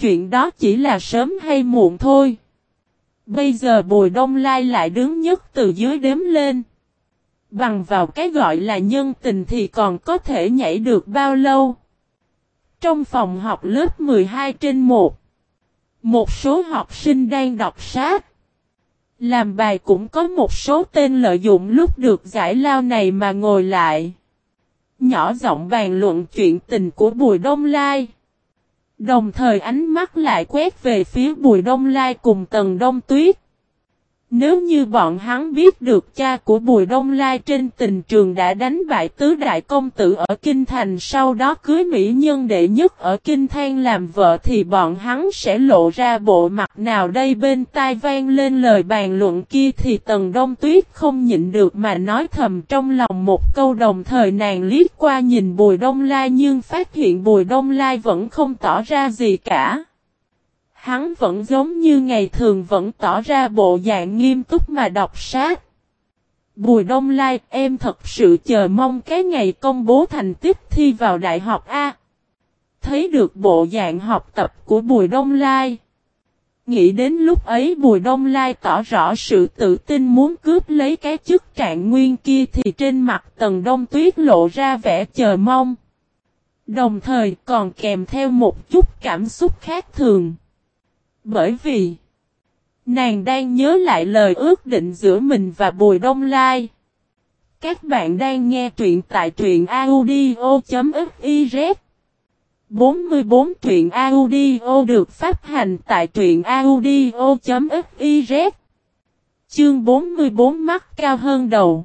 chuyện đó chỉ là sớm hay muộn thôi. Bây giờ Bùi Đông Lai lại đứng nhất từ dưới đếm lên. Bằng vào cái gọi là nhân tình thì còn có thể nhảy được bao lâu. Trong phòng học lớp 12 trên 1, một số học sinh đang đọc sách. Làm bài cũng có một số tên lợi dụng lúc được giải lao này mà ngồi lại. Nhỏ giọng bàn luận chuyện tình của Bùi Đông Lai. Đồng thời ánh mắt lại quét về phía Bùi Đông Lai cùng Tần Đông Tuyết. Nếu như bọn hắn biết được cha của Bùi Đông Lai trên tình trường đã đánh bại tứ đại công tử ở Kinh Thành, sau đó cưới mỹ nhân đệ nhất ở Kinh Thang làm vợ, thì bọn hắn sẽ lộ ra bộ mặt nào đây bên tai vang lên lời bàn luận kia thì Tần Đông Tuyết không nhịn được mà nói thầm trong lòng một câu đồng thời nàng liếc qua nhìn Bùi Đông Lai, nhưng phát hiện Bùi Đông Lai vẫn không tỏ ra gì cả. Hắn vẫn giống như ngày thường vẫn tỏ ra bộ dạng nghiêm túc mà đọc sát Bùi Đông Lai, em thật sự chờ mong cái ngày công bố thành tích thi vào đại học A. Thấy được bộ dạng học tập của Bùi Đông Lai. Nghĩ đến lúc ấy Bùi Đông Lai tỏ rõ sự tự tin muốn cướp lấy cái chức trạng nguyên kia thì trên mặt Tần Đông Tuyết lộ ra vẻ chờ mong. Đồng thời còn kèm theo một chút cảm xúc khác thường. Bởi vì nàng đang nhớ lại lời ước định giữa mình và Bùi Đông Lai. Các bạn đang nghe truyện tại truyện audio.fiz 44 truyện audio được phát hành tại truyện audio.fiz Chương 44 mắt cao hơn đầu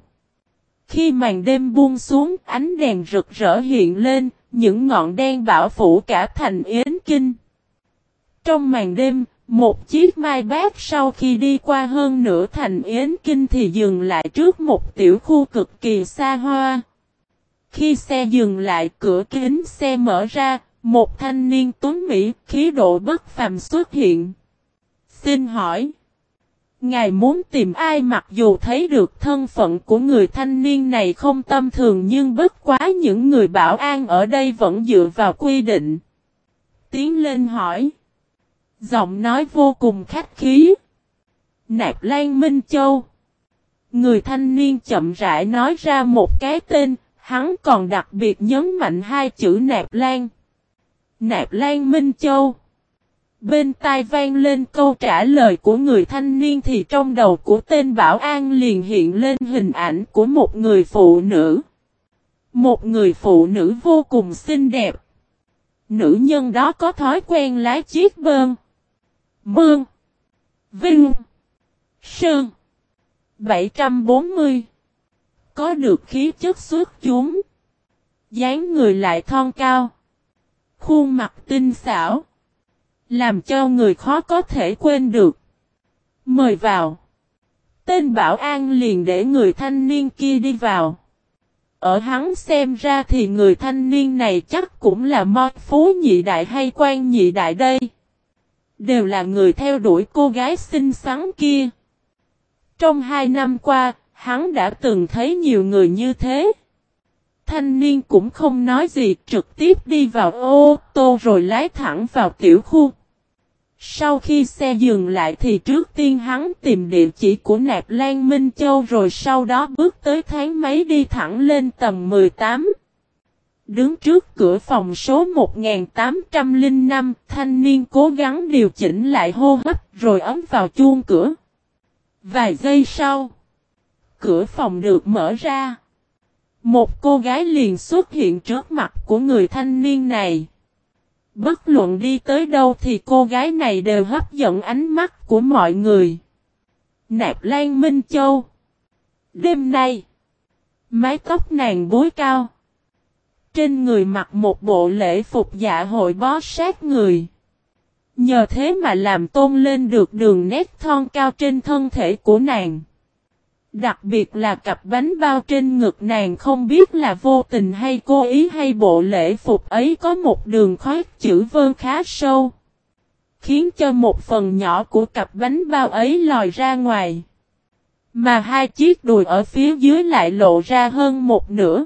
Khi màn đêm buông xuống ánh đèn rực rỡ hiện lên, những ngọn đen bảo phủ cả thành Yến Kinh. Trong màn đêm, một chiếc mai bát sau khi đi qua hơn nửa thành Yến Kinh thì dừng lại trước một tiểu khu cực kỳ xa hoa. Khi xe dừng lại cửa kính xe mở ra, một thanh niên tuấn Mỹ khí độ bất phàm xuất hiện. Xin hỏi, Ngài muốn tìm ai mặc dù thấy được thân phận của người thanh niên này không tâm thường nhưng bất quá những người bảo an ở đây vẫn dựa vào quy định. Tiến lên hỏi. Giọng nói vô cùng khách khí. Nạp Lan Minh Châu. Người thanh niên chậm rãi nói ra một cái tên, hắn còn đặc biệt nhấn mạnh hai chữ Nạp Lan. Nạp Lan Minh Châu. Bên tai vang lên câu trả lời của người thanh niên thì trong đầu của tên bảo an liền hiện lên hình ảnh của một người phụ nữ. Một người phụ nữ vô cùng xinh đẹp. Nữ nhân đó có thói quen lái chiếc bơm Bương. Vinh. Sơn. 740. Có được khí chất xuất chúng. dáng người lại thon cao. Khuôn mặt tinh xảo. Làm cho người khó có thể quên được. Mời vào. Tên bảo an liền để người thanh niên kia đi vào. Ở hắn xem ra thì người thanh niên này chắc cũng là mo phú nhị đại hay quan nhị đại đây. Đều là người theo đuổi cô gái xinh xắn kia. Trong hai năm qua, hắn đã từng thấy nhiều người như thế. Thanh niên cũng không nói gì trực tiếp đi vào ô tô rồi lái thẳng vào tiểu khu. Sau khi xe dừng lại thì trước tiên hắn tìm địa chỉ của Nạp Lan Minh Châu rồi sau đó bước tới tháng mấy đi thẳng lên tầng 18. Đứng trước cửa phòng số 1805, thanh niên cố gắng điều chỉnh lại hô hấp rồi ấm vào chuông cửa. Vài giây sau, cửa phòng được mở ra. Một cô gái liền xuất hiện trước mặt của người thanh niên này. Bất luận đi tới đâu thì cô gái này đều hấp dẫn ánh mắt của mọi người. Nạp Lan Minh Châu Đêm nay, mái tóc nàng bối cao. Trên người mặc một bộ lễ phục dạ hội bó sát người. Nhờ thế mà làm tôn lên được đường nét thon cao trên thân thể của nàng. Đặc biệt là cặp bánh bao trên ngực nàng không biết là vô tình hay cố ý hay bộ lễ phục ấy có một đường khoét chữ vơn khá sâu. Khiến cho một phần nhỏ của cặp bánh bao ấy lòi ra ngoài. Mà hai chiếc đùi ở phía dưới lại lộ ra hơn một nửa.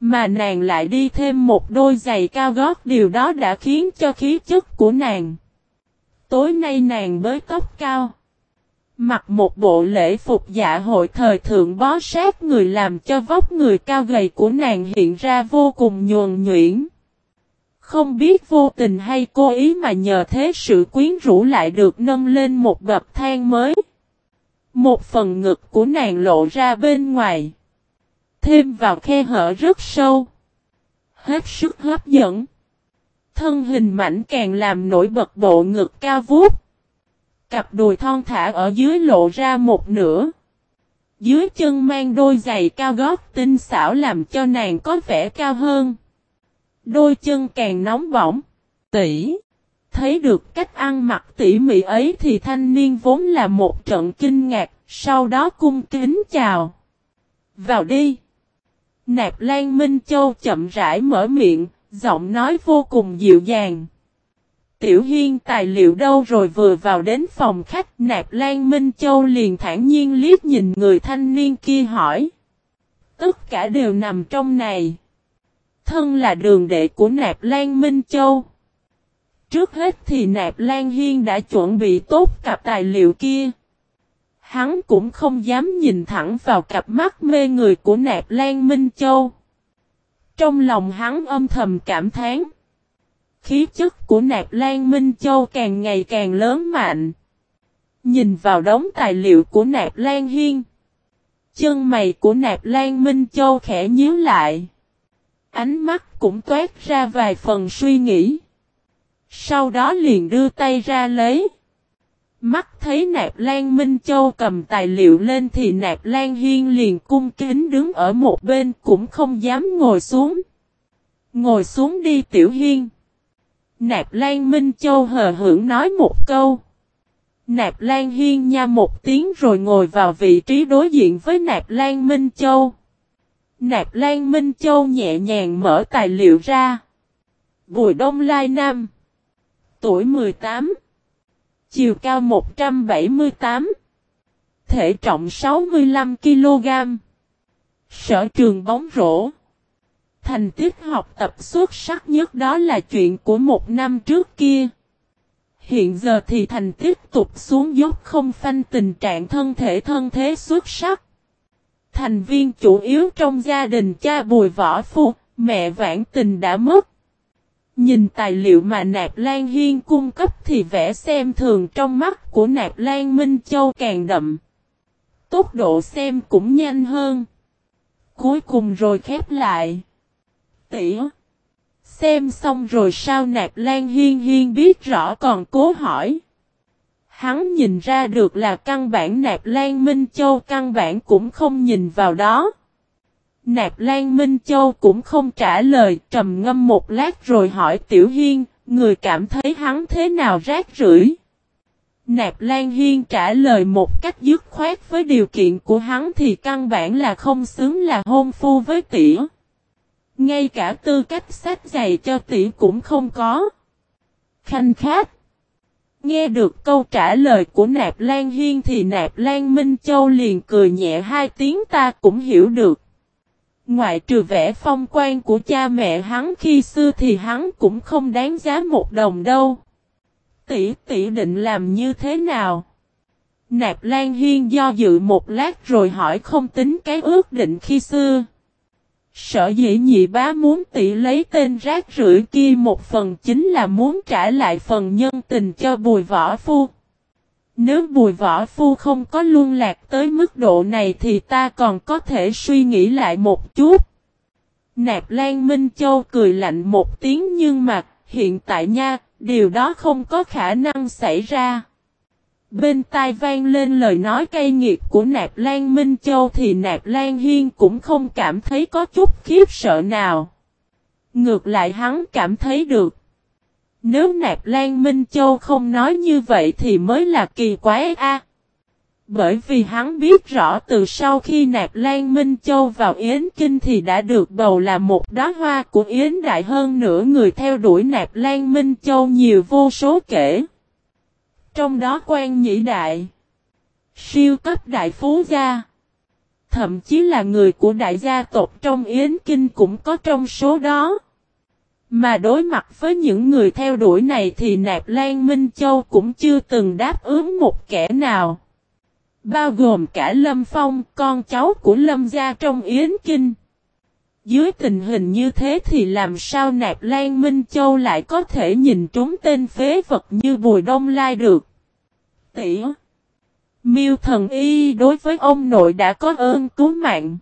Mà nàng lại đi thêm một đôi giày cao gót, điều đó đã khiến cho khí chất của nàng. Tối nay nàng bới tóc cao. Mặc một bộ lễ phục dạ hội thời thượng bó sát người làm cho vóc người cao gầy của nàng hiện ra vô cùng nhuồn nhuyễn. Không biết vô tình hay cố ý mà nhờ thế sự quyến rũ lại được nâng lên một bậc thang mới. Một phần ngực của nàng lộ ra bên ngoài. Thêm vào khe hở rất sâu. Hết sức hấp dẫn. Thân hình mảnh càng làm nổi bật bộ ngực cao vút. Cặp đùi thon thả ở dưới lộ ra một nửa. Dưới chân mang đôi giày cao gót tinh xảo làm cho nàng có vẻ cao hơn. Đôi chân càng nóng bỏng. Tỷ. Thấy được cách ăn mặc tỉ mỉ ấy thì thanh niên vốn là một trận kinh ngạc, sau đó cung kính chào. Vào đi. Nạp Lan Minh Châu chậm rãi mở miệng, giọng nói vô cùng dịu dàng. Tiểu Hiên tài liệu đâu rồi vừa vào đến phòng khách Nạp Lan Minh Châu liền thản nhiên liếc nhìn người thanh niên kia hỏi. Tất cả đều nằm trong này. Thân là đường đệ của Nạp Lan Minh Châu. Trước hết thì Nạp Lan Hiên đã chuẩn bị tốt cặp tài liệu kia. Hắn cũng không dám nhìn thẳng vào cặp mắt mê người của Nạp Lan Minh Châu. Trong lòng hắn âm thầm cảm thán. Khí chất của Nạp Lan Minh Châu càng ngày càng lớn mạnh. Nhìn vào đống tài liệu của Nạp Lan Hiên. Chân mày của Nạp Lan Minh Châu khẽ nhíu lại. Ánh mắt cũng toát ra vài phần suy nghĩ. Sau đó liền đưa tay ra lấy. Mắt thấy Nạp Lan Minh Châu cầm tài liệu lên thì Nạp Lan Hiên liền cung kính đứng ở một bên cũng không dám ngồi xuống. Ngồi xuống đi Tiểu Hiên. Nạp Lan Minh Châu hờ hưởng nói một câu. Nạp Lan Hiên nha một tiếng rồi ngồi vào vị trí đối diện với Nạp Lan Minh Châu. Nạp Lan Minh Châu nhẹ nhàng mở tài liệu ra. Bùi Đông Lai Nam. Tuổi 18. Chiều cao 178. Thể trọng 65 kg. Sở trường bóng rổ. Thành tích học tập xuất sắc nhất đó là chuyện của một năm trước kia. Hiện giờ thì thành tích tục xuống dốc không phanh tình trạng thân thể thân thế xuất sắc. Thành viên chủ yếu trong gia đình cha bùi võ phu, mẹ vãn tình đã mất. Nhìn tài liệu mà Nạp Lan Hiên cung cấp thì vẽ xem thường trong mắt của Nạp Lan Minh Châu càng đậm. Tốc độ xem cũng nhanh hơn. Cuối cùng rồi khép lại. Tỉa. Xem xong rồi sao Nạp Lan Hiên Hiên biết rõ còn cố hỏi. Hắn nhìn ra được là căn bản Nạp Lan Minh Châu căn bản cũng không nhìn vào đó. Nạp Lan Minh Châu cũng không trả lời, trầm ngâm một lát rồi hỏi Tiểu Hiên, người cảm thấy hắn thế nào rác rưởi. Nạp Lan Hiên trả lời một cách dứt khoát với điều kiện của hắn thì căn bản là không xứng là hôn phu với tỷ Ngay cả tư cách sách giày cho tỷ cũng không có. Khanh khát. Nghe được câu trả lời của Nạp Lan Hiên thì Nạp Lan Minh Châu liền cười nhẹ hai tiếng ta cũng hiểu được. Ngoại trừ vẻ phong quan của cha mẹ hắn khi xưa thì hắn cũng không đáng giá một đồng đâu. Tỷ tỷ định làm như thế nào? Nạp Lan Hiên do dự một lát rồi hỏi không tính cái ước định khi xưa. Sở dĩ nhị bá muốn tỷ lấy tên rác rưởi kia một phần chính là muốn trả lại phần nhân tình cho bùi võ phu. Nếu bùi võ phu không có luân lạc tới mức độ này thì ta còn có thể suy nghĩ lại một chút. Nạp Lan Minh Châu cười lạnh một tiếng nhưng mà hiện tại nha, điều đó không có khả năng xảy ra. Bên tai vang lên lời nói cay nghiệt của Nạp Lan Minh Châu thì Nạp Lan Hiên cũng không cảm thấy có chút khiếp sợ nào. Ngược lại hắn cảm thấy được. Nếu Nạp Lan Minh Châu không nói như vậy thì mới là kỳ quái a. Bởi vì hắn biết rõ từ sau khi Nạp Lan Minh Châu vào Yến Kinh thì đã được bầu là một đóa hoa của Yến Đại hơn nửa người theo đuổi Nạp Lan Minh Châu nhiều vô số kể. Trong đó quan nhị đại. Siêu cấp đại phú gia. Thậm chí là người của đại gia tộc trong Yến Kinh cũng có trong số đó. Mà đối mặt với những người theo đuổi này thì Nạp Lan Minh Châu cũng chưa từng đáp ứng một kẻ nào. Bao gồm cả Lâm Phong, con cháu của Lâm gia trong Yến Kinh. Dưới tình hình như thế thì làm sao Nạp Lan Minh Châu lại có thể nhìn trúng tên phế vật như Bùi Đông Lai được. Tỷ Miêu thần y đối với ông nội đã có ơn cứu mạng.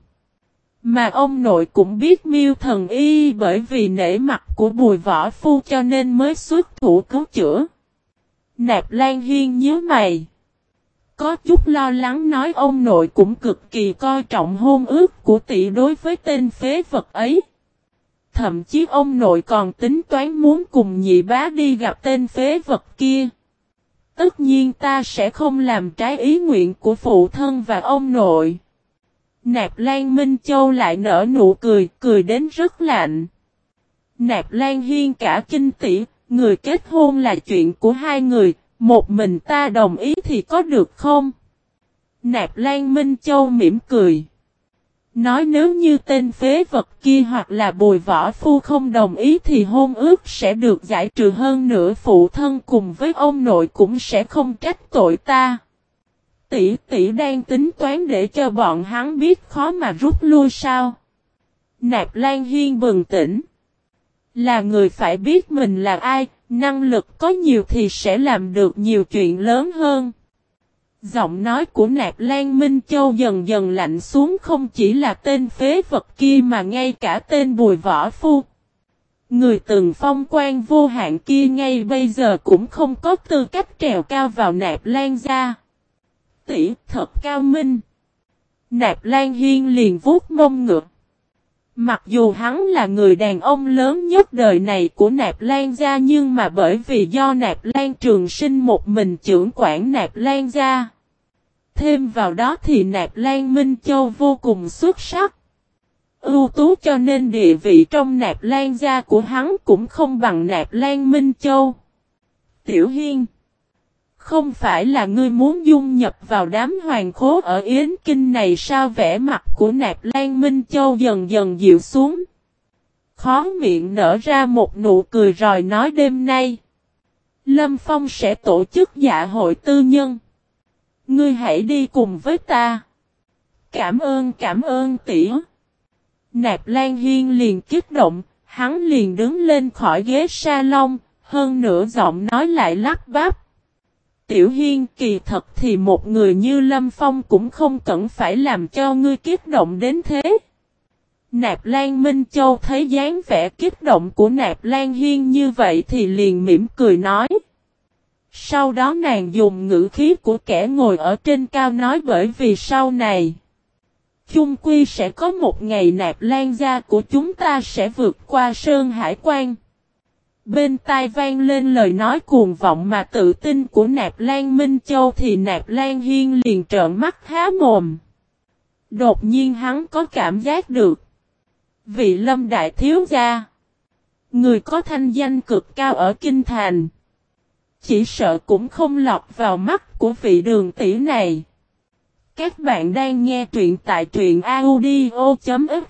Mà ông nội cũng biết miêu thần y bởi vì nể mặt của bùi võ phu cho nên mới xuất thủ cứu chữa. Nạp Lan Hiên nhớ mày. Có chút lo lắng nói ông nội cũng cực kỳ coi trọng hôn ước của tỷ đối với tên phế vật ấy. Thậm chí ông nội còn tính toán muốn cùng nhị bá đi gặp tên phế vật kia. Tất nhiên ta sẽ không làm trái ý nguyện của phụ thân và ông nội. Nạp Lan Minh Châu lại nở nụ cười, cười đến rất lạnh. Nạp Lan Hiên cả kinh tỷ, người kết hôn là chuyện của hai người, một mình ta đồng ý thì có được không? Nạp Lan Minh Châu mỉm cười. Nói nếu như tên phế vật kia hoặc là bùi võ phu không đồng ý thì hôn ước sẽ được giải trừ hơn nữa phụ thân cùng với ông nội cũng sẽ không trách tội ta. Tỷ tỷ đang tính toán để cho bọn hắn biết khó mà rút lui sao. Nạp Lan Hiên bừng tỉnh. Là người phải biết mình là ai, năng lực có nhiều thì sẽ làm được nhiều chuyện lớn hơn. Giọng nói của Nạp Lan Minh Châu dần dần lạnh xuống không chỉ là tên phế vật kia mà ngay cả tên Bùi Võ Phu. Người từng phong quan vô hạn kia ngay bây giờ cũng không có tư cách trèo cao vào Nạp Lan gia. Tỷ thật cao minh. Nạp Lan Hiên liền vuốt mông ngựa. Mặc dù hắn là người đàn ông lớn nhất đời này của Nạp Lan gia, nhưng mà bởi vì do Nạp Lan trường sinh một mình trưởng quản Nạp Lan gia. Thêm vào đó thì Nạp Lan Minh Châu vô cùng xuất sắc. Ưu tú cho nên địa vị trong Nạp Lan gia của hắn cũng không bằng Nạp Lan Minh Châu. Tiểu Hiên không phải là ngươi muốn dung nhập vào đám hoàng khố ở Yến Kinh này sao vẻ mặt của Nạp Lan Minh Châu dần dần dịu xuống. Khó miệng nở ra một nụ cười rồi nói đêm nay. Lâm Phong sẽ tổ chức dạ hội tư nhân. Ngươi hãy đi cùng với ta. Cảm ơn cảm ơn tỷ. Nạp Lan Hiên liền kích động, hắn liền đứng lên khỏi ghế salon, hơn nửa giọng nói lại lắp bắp. Tiểu Hiên kỳ thật thì một người như Lâm Phong cũng không cần phải làm cho ngươi kích động đến thế. Nạp Lan Minh Châu thấy dáng vẻ kích động của Nạp Lan Hiên như vậy thì liền mỉm cười nói. Sau đó nàng dùng ngữ khí của kẻ ngồi ở trên cao nói bởi vì sau này. Chung quy sẽ có một ngày nạp lan gia của chúng ta sẽ vượt qua Sơn Hải quan. Bên tai vang lên lời nói cuồng vọng mà tự tin của nạp lan Minh Châu thì nạp lan Hiên liền trợn mắt há mồm. Đột nhiên hắn có cảm giác được. Vị lâm đại thiếu gia. Người có thanh danh cực cao ở Kinh Thành. Chỉ sợ cũng không lọt vào mắt của vị đường tỷ này. Các bạn đang nghe truyện tại truyện audio.fif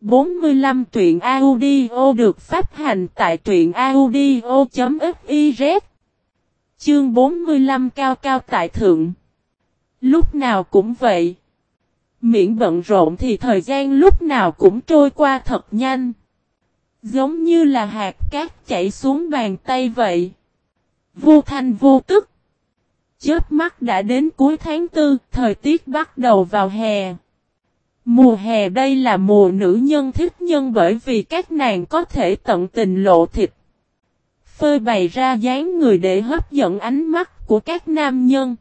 45 truyện audio được phát hành tại truyện audio.fiz Chương 45 cao cao tại thượng Lúc nào cũng vậy Miễn bận rộn thì thời gian lúc nào cũng trôi qua thật nhanh Giống như là hạt cát chảy xuống bàn tay vậy. Vô thanh vô tức. Chớp mắt đã đến cuối tháng tư, thời tiết bắt đầu vào hè. Mùa hè đây là mùa nữ nhân thích nhân bởi vì các nàng có thể tận tình lộ thịt. Phơi bày ra dáng người để hấp dẫn ánh mắt của các nam nhân.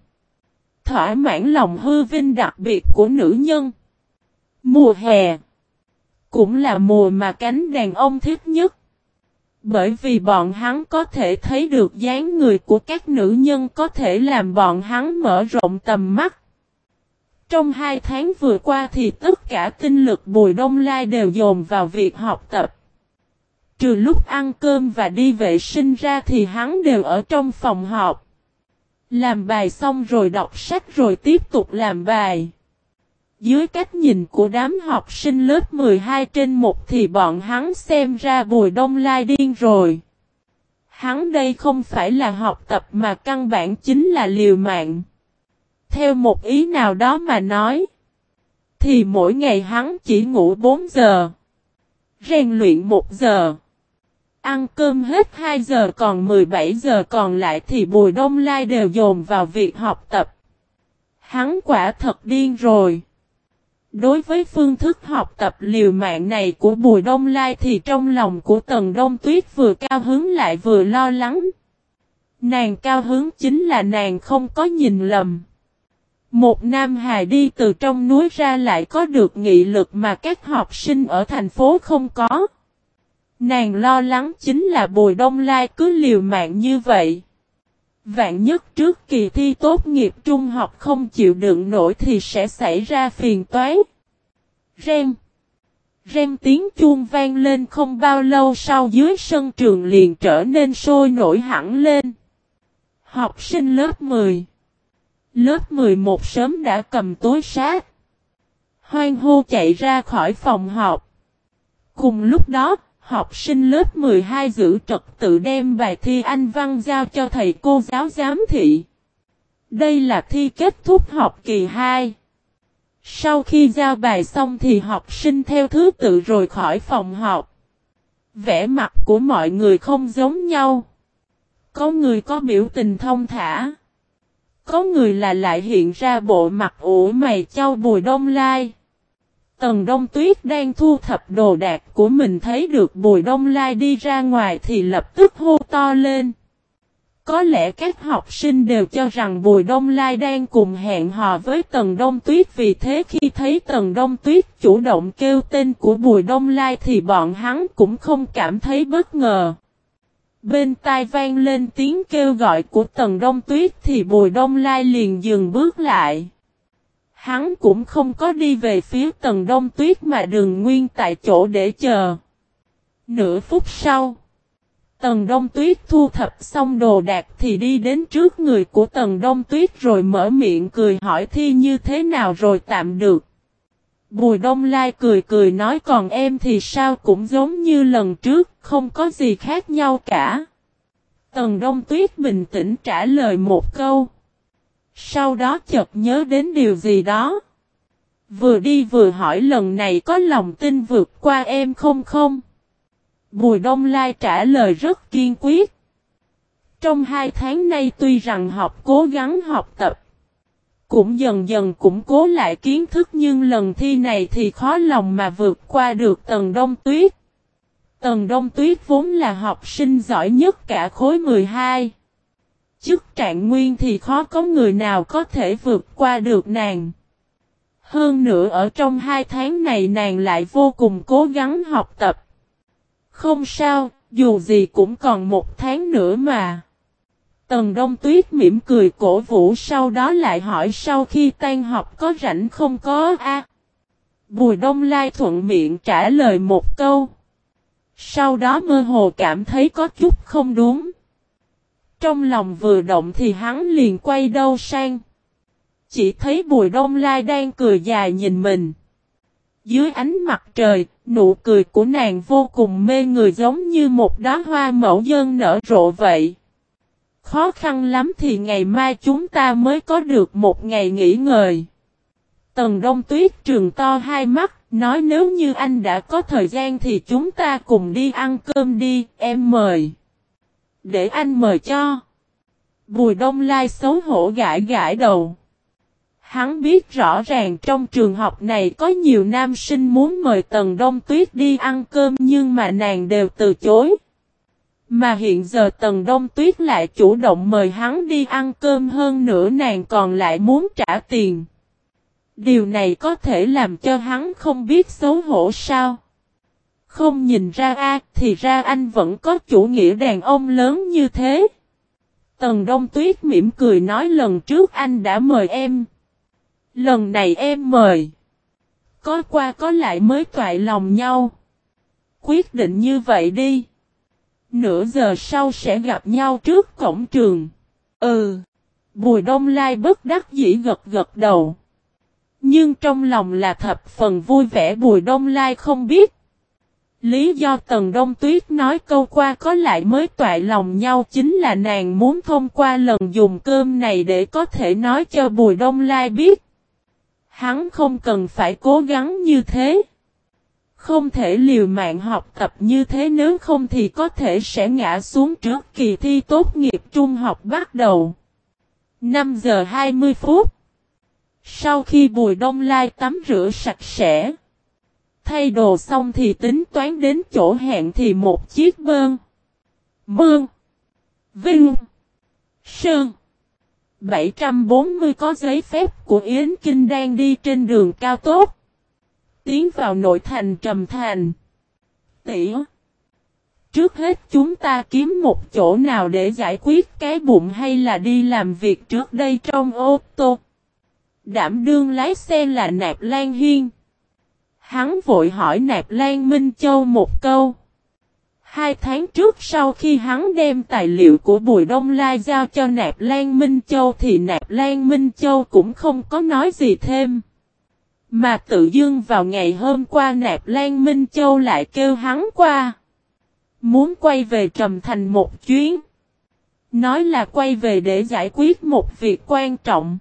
Thỏa mãn lòng hư vinh đặc biệt của nữ nhân. Mùa hè cũng là mùa mà cánh đàn ông thích nhất. Bởi vì bọn hắn có thể thấy được dáng người của các nữ nhân có thể làm bọn hắn mở rộng tầm mắt. Trong hai tháng vừa qua thì tất cả tinh lực Bùi Đông Lai đều dồn vào việc học tập. Trừ lúc ăn cơm và đi vệ sinh ra thì hắn đều ở trong phòng họp. Làm bài xong rồi đọc sách rồi tiếp tục làm bài. Dưới cách nhìn của đám học sinh lớp 12 trên một thì bọn hắn xem ra Bùi Đông Lai điên rồi. Hắn đây không phải là học tập mà căn bản chính là liều mạng. Theo một ý nào đó mà nói, thì mỗi ngày hắn chỉ ngủ 4 giờ, rèn luyện 1 giờ, ăn cơm hết 2 giờ còn 17 giờ còn lại thì Bùi Đông Lai đều dồn vào việc học tập. Hắn quả thật điên rồi. Đối với phương thức học tập liều mạng này của Bùi Đông Lai thì trong lòng của Tần Đông Tuyết vừa cao hứng lại vừa lo lắng. Nàng cao hứng chính là nàng không có nhìn lầm. Một nam hài đi từ trong núi ra lại có được nghị lực mà các học sinh ở thành phố không có. Nàng lo lắng chính là Bùi Đông Lai cứ liều mạng như vậy. Vạn nhất trước kỳ thi tốt nghiệp trung học không chịu đựng nổi thì sẽ xảy ra phiền toái. Rem. Rem tiếng chuông vang lên không bao lâu sau dưới sân trường liền trở nên sôi nổi hẳn lên. Học sinh lớp 10. Lớp 11 sớm đã cầm tối sát. Hoang hô chạy ra khỏi phòng học. Cùng lúc đó, học sinh lớp 12 giữ trật tự đem bài thi Anh văn giao cho thầy cô giáo giám thị. Đây là thi kết thúc học kỳ 2. Sau khi giao bài xong thì học sinh theo thứ tự rồi khỏi phòng học. Vẻ mặt của mọi người không giống nhau. Có người có biểu tình thông thả. Có người là lại hiện ra bộ mặt ủ mày châu bùi đông lai. Tần Đông Tuyết đang thu thập đồ đạc của mình thấy được Bùi Đông Lai đi ra ngoài thì lập tức hô to lên. Có lẽ các học sinh đều cho rằng Bùi Đông Lai đang cùng hẹn hò với Tần Đông Tuyết, vì thế khi thấy Tần Đông Tuyết chủ động kêu tên của Bùi Đông Lai thì bọn hắn cũng không cảm thấy bất ngờ. Bên tai vang lên tiếng kêu gọi của Tần Đông Tuyết thì Bùi Đông Lai liền dừng bước lại. Hắn cũng không có đi về phía tầng đông tuyết mà đường nguyên tại chỗ để chờ. Nửa phút sau, tầng đông tuyết thu thập xong đồ đạc thì đi đến trước người của tầng đông tuyết rồi mở miệng cười hỏi thi như thế nào rồi tạm được. Bùi đông lai cười cười nói còn em thì sao cũng giống như lần trước, không có gì khác nhau cả. Tần đông tuyết bình tĩnh trả lời một câu. Sau đó chợt nhớ đến điều gì đó. Vừa đi vừa hỏi lần này có lòng tin vượt qua em không không? Bùi Đông Lai trả lời rất kiên quyết. Trong hai tháng nay tuy rằng học cố gắng học tập, cũng dần dần củng cố lại kiến thức nhưng lần thi này thì khó lòng mà vượt qua được Tần Đông Tuyết. Tần Đông Tuyết vốn là học sinh giỏi nhất cả khối 12 chức trạng nguyên thì khó có người nào có thể vượt qua được nàng. Hơn nữa ở trong hai tháng này nàng lại vô cùng cố gắng học tập. Không sao, dù gì cũng còn một tháng nữa mà. Tần Đông Tuyết mỉm cười cổ vũ sau đó lại hỏi sau khi tan học có rảnh không có a Bùi Đông Lai thuận miệng trả lời một câu. Sau đó mơ hồ cảm thấy có chút không đúng. Trong lòng vừa động thì hắn liền quay đâu sang. Chỉ thấy bùi đông lai đang cười dài nhìn mình. Dưới ánh mặt trời, nụ cười của nàng vô cùng mê người giống như một đóa hoa mẫu dân nở rộ vậy. Khó khăn lắm thì ngày mai chúng ta mới có được một ngày nghỉ ngơi. Tần đông tuyết trường to hai mắt, nói nếu như anh đã có thời gian thì chúng ta cùng đi ăn cơm đi, em mời. Để anh mời cho. Bùi đông lai xấu hổ gãi gãi đầu. Hắn biết rõ ràng trong trường học này có nhiều nam sinh muốn mời Tần Đông Tuyết đi ăn cơm nhưng mà nàng đều từ chối. Mà hiện giờ Tần Đông Tuyết lại chủ động mời hắn đi ăn cơm hơn nữa nàng còn lại muốn trả tiền. Điều này có thể làm cho hắn không biết xấu hổ sao. Không nhìn ra a, thì ra anh vẫn có chủ nghĩa đàn ông lớn như thế. Tần Đông Tuyết mỉm cười nói lần trước anh đã mời em. Lần này em mời. Có qua có lại mới toại lòng nhau. Quyết định như vậy đi. Nửa giờ sau sẽ gặp nhau trước cổng trường. Ừ. Bùi Đông Lai bất đắc dĩ gật gật đầu. Nhưng trong lòng là thập phần vui vẻ Bùi Đông Lai không biết. Lý do Tần Đông Tuyết nói câu qua có lại mới toại lòng nhau chính là nàng muốn thông qua lần dùng cơm này để có thể nói cho Bùi Đông Lai biết. Hắn không cần phải cố gắng như thế. Không thể liều mạng học tập như thế nếu không thì có thể sẽ ngã xuống trước kỳ thi tốt nghiệp trung học bắt đầu. 5 giờ 20 phút. Sau khi Bùi Đông Lai tắm rửa sạch sẽ. Thay đồ xong thì tính toán đến chỗ hẹn thì một chiếc bơn. Bơn Vinh. Sơn. 740 có giấy phép của Yến Kinh đang đi trên đường cao tốc. Tiến vào nội thành trầm thành. Tỉa. Trước hết chúng ta kiếm một chỗ nào để giải quyết cái bụng hay là đi làm việc trước đây trong ô tô. Đảm đương lái xe là Nạp Lan Hiên. Hắn vội hỏi Nạp Lan Minh Châu một câu. Hai tháng trước sau khi hắn đem tài liệu của Bùi Đông Lai giao cho Nạp Lan Minh Châu thì Nạp Lan Minh Châu cũng không có nói gì thêm. Mà tự dưng vào ngày hôm qua Nạp Lan Minh Châu lại kêu hắn qua. Muốn quay về Trầm Thành một chuyến. Nói là quay về để giải quyết một việc quan trọng.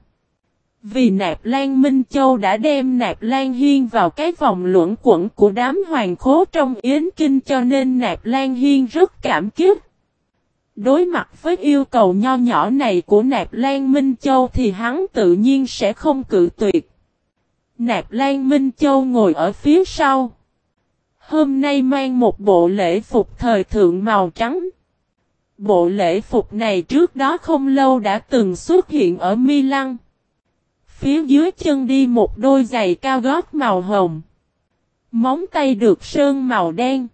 Vì Nạp Lan Minh Châu đã đem Nạp Lan Hiên vào cái vòng luẩn quẩn của đám hoàng khố trong Yến Kinh cho nên Nạp Lan Hiên rất cảm kích. Đối mặt với yêu cầu nho nhỏ này của Nạp Lan Minh Châu thì hắn tự nhiên sẽ không cự tuyệt. Nạp Lan Minh Châu ngồi ở phía sau. Hôm nay mang một bộ lễ phục thời thượng màu trắng. Bộ lễ phục này trước đó không lâu đã từng xuất hiện ở Milan. Phía dưới chân đi một đôi giày cao gót màu hồng. Móng tay được sơn màu đen.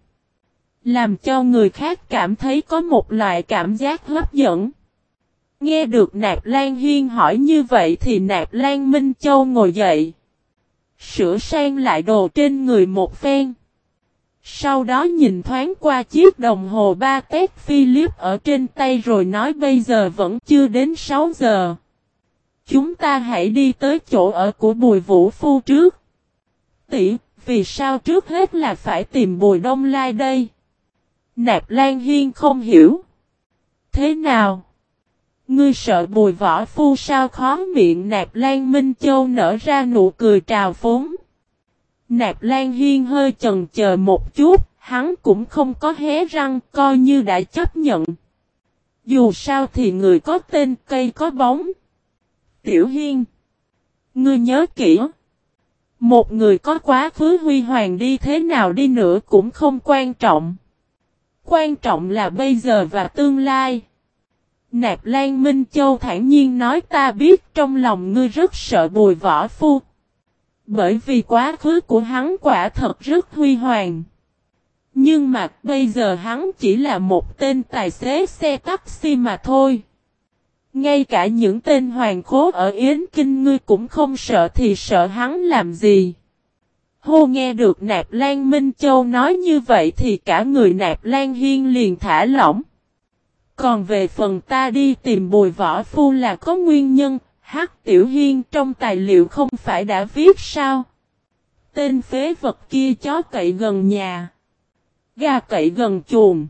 Làm cho người khác cảm thấy có một loại cảm giác hấp dẫn. Nghe được Nạp Lan Huyên hỏi như vậy thì Nạp Lan Minh Châu ngồi dậy. Sửa sang lại đồ trên người một phen. Sau đó nhìn thoáng qua chiếc đồng hồ ba tét Philip ở trên tay rồi nói bây giờ vẫn chưa đến 6 giờ. Chúng ta hãy đi tới chỗ ở của Bùi Vũ Phu trước. Tỷ, vì sao trước hết là phải tìm Bùi Đông Lai đây? Nạp Lan Hiên không hiểu. Thế nào? Ngươi sợ Bùi Võ Phu sao khó miệng Nạp Lan Minh Châu nở ra nụ cười trào phúng. Nạp Lan Hiên hơi chần chờ một chút, hắn cũng không có hé răng coi như đã chấp nhận. Dù sao thì người có tên cây có bóng. Tiểu Hiên. Ngươi nhớ kỹ. Một người có quá khứ huy hoàng đi thế nào đi nữa cũng không quan trọng. Quan trọng là bây giờ và tương lai. Nạp Lan Minh Châu thản nhiên nói, ta biết, trong lòng ngươi rất sợ bùi võ phu. Bởi vì quá khứ của hắn quả thật rất huy hoàng. Nhưng mà bây giờ hắn chỉ là một tên tài xế xe taxi mà thôi. Ngay cả những tên hoàng khố ở Yến Kinh ngươi cũng không sợ thì sợ hắn làm gì. Hô nghe được Nạp Lan Minh Châu nói như vậy thì cả người Nạp Lan Hiên liền thả lỏng. Còn về phần ta đi tìm bùi võ phu là có nguyên nhân, Hắc Tiểu Hiên trong tài liệu không phải đã viết sao? Tên phế vật kia chó cậy gần nhà. Gà cậy gần chuồng.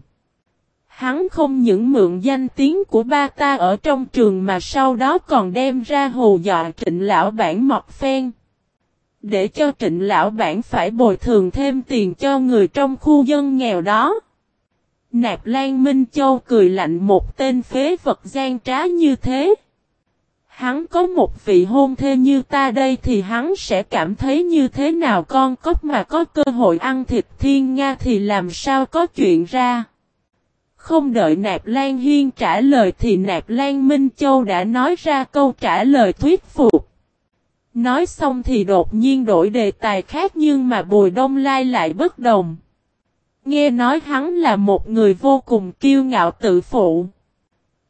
Hắn không những mượn danh tiếng của ba ta ở trong trường mà sau đó còn đem ra hồ dọa trịnh lão bản mọc phen. Để cho trịnh lão bản phải bồi thường thêm tiền cho người trong khu dân nghèo đó. Nạp Lan Minh Châu cười lạnh một tên phế vật gian trá như thế. Hắn có một vị hôn thê như ta đây thì hắn sẽ cảm thấy như thế nào con cốc mà có cơ hội ăn thịt thiên nga thì làm sao có chuyện ra. Không đợi Nạp Lan Hiên trả lời thì Nạp Lan Minh Châu đã nói ra câu trả lời thuyết phục. Nói xong thì đột nhiên đổi đề tài khác nhưng mà Bùi Đông Lai lại bất đồng. Nghe nói hắn là một người vô cùng kiêu ngạo tự phụ.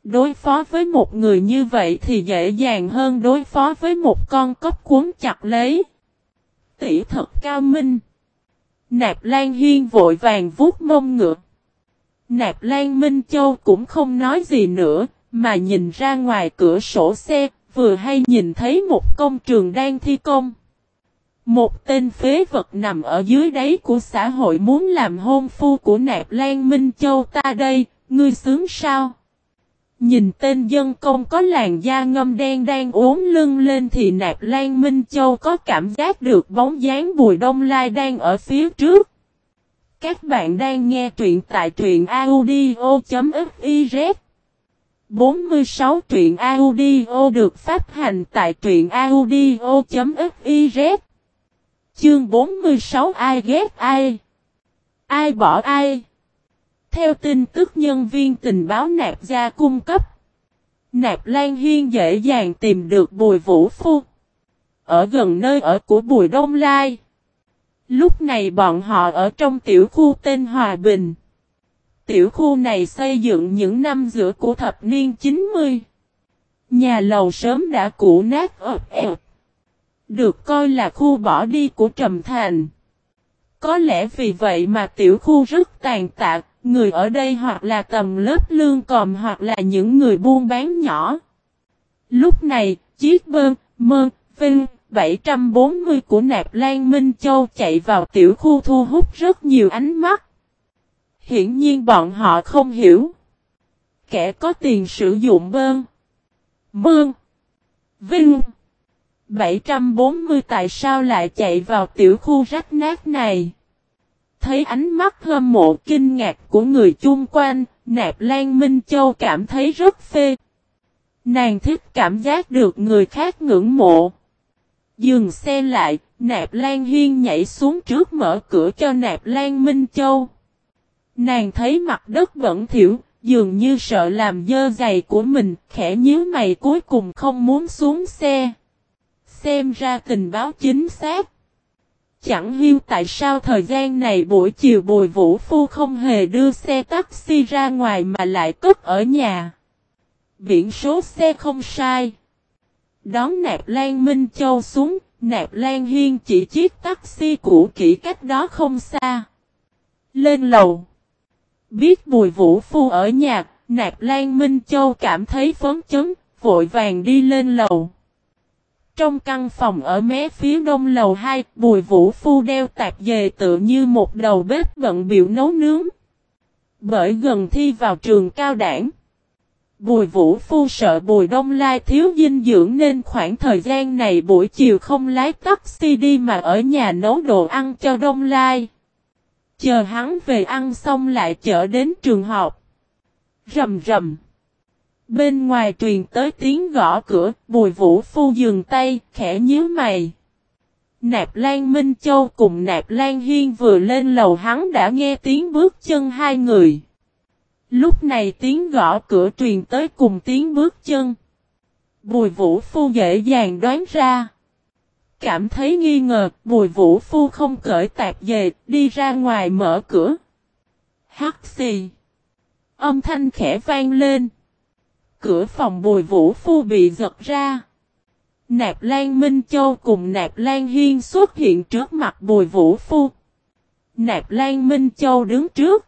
Đối phó với một người như vậy thì dễ dàng hơn đối phó với một con cốc cuốn chặt lấy. Tỷ thật cao minh. Nạp Lan Hiên vội vàng vuốt mông ngựa. Nạp Lan Minh Châu cũng không nói gì nữa, mà nhìn ra ngoài cửa sổ xe, vừa hay nhìn thấy một công trường đang thi công. Một tên phế vật nằm ở dưới đáy của xã hội muốn làm hôn phu của nạp Lan Minh Châu ta đây, ngươi sướng sao? Nhìn tên dân công có làn da ngâm đen đang uốn lưng lên thì nạp Lan Minh Châu có cảm giác được bóng dáng Bùi Đông Lai đang ở phía trước. Các bạn đang nghe truyện tại truyện audio.fiz 46 truyện audio được phát hành tại truyện audio.fiz Chương 46 ai ghét ai? Ai bỏ ai? Theo tin tức nhân viên tình báo nạp gia cung cấp, Nạp Lan Hiên dễ dàng tìm được Bùi Vũ Phu. Ở gần nơi ở của Bùi Đông Lai. Lúc này bọn họ ở trong tiểu khu tên Hòa Bình. Tiểu khu này xây dựng những năm giữa của thập niên 90. Nhà lầu sớm đã cũ nát ợp ẹp. Được coi là khu bỏ đi của Trầm Thành. Có lẽ vì vậy mà tiểu khu rất tàn tạ, người ở đây hoặc là tầm lớp lương còm hoặc là những người buôn bán nhỏ. Lúc này, chiếc bơm, mơn, vinh, 740 của Nạp Lan Minh Châu chạy vào tiểu khu thu hút rất nhiều ánh mắt. Hiển nhiên bọn họ không hiểu. Kẻ có tiền sử dụng bơm, mơn, vinh, 740 tại sao lại chạy vào tiểu khu rách nát này? Thấy ánh mắt hâm mộ kinh ngạc của người chung quanh, Nạp Lan Minh Châu cảm thấy rất phê. Nàng thích cảm giác được người khác ngưỡng mộ. Dừng xe lại, Nạp Lan Hiên nhảy xuống trước mở cửa cho Nạp Lan Minh Châu. Nàng thấy mặt đất vẫn thiểu, dường như sợ làm dơ giày của mình, khẽ nhíu mày cuối cùng không muốn xuống xe. Xem ra tình báo chính xác. Chẳng hiểu tại sao thời gian này buổi chiều Bùi Vũ Phu không hề đưa xe taxi ra ngoài mà lại cất ở nhà. Biển số xe không sai. Đón Nạp Lan Minh Châu xuống, Nạp Lan Hiên chỉ chiếc taxi cũ kỹ cách đó không xa. Lên lầu. Biết Bùi Vũ Phu ở nhà, Nạp Lan Minh Châu cảm thấy phấn chấn, vội vàng đi lên lầu. Trong căn phòng ở mé phía đông lầu 2, Bùi Vũ Phu đeo tạp dề tự như một đầu bếp bận biểu nấu nướng. Bởi gần thi vào trường cao đảng. Bùi Vũ Phu sợ Bùi Đông Lai thiếu dinh dưỡng nên khoảng thời gian này buổi chiều không lái taxi đi mà ở nhà nấu đồ ăn cho Đông Lai. Chờ hắn về ăn xong lại chở đến trường học. Rầm rầm. Bên ngoài truyền tới tiếng gõ cửa, bùi vũ phu dừng tay, khẽ nhíu mày. Nạp Lan Minh Châu cùng Nạp Lan Hiên vừa lên lầu hắn đã nghe tiếng bước chân hai người. Lúc này tiếng gõ cửa truyền tới cùng tiếng bước chân. Bùi Vũ Phu dễ dàng đoán ra. Cảm thấy nghi ngờ, Bùi Vũ Phu không cởi tạp về, đi ra ngoài mở cửa. Hắc xì. Âm thanh khẽ vang lên cửa phòng bùi vũ phu bị giật ra. Nạp Lan Minh Châu cùng Nạp Lan Hiên xuất hiện trước mặt bùi vũ phu. Nạp Lan Minh Châu đứng trước.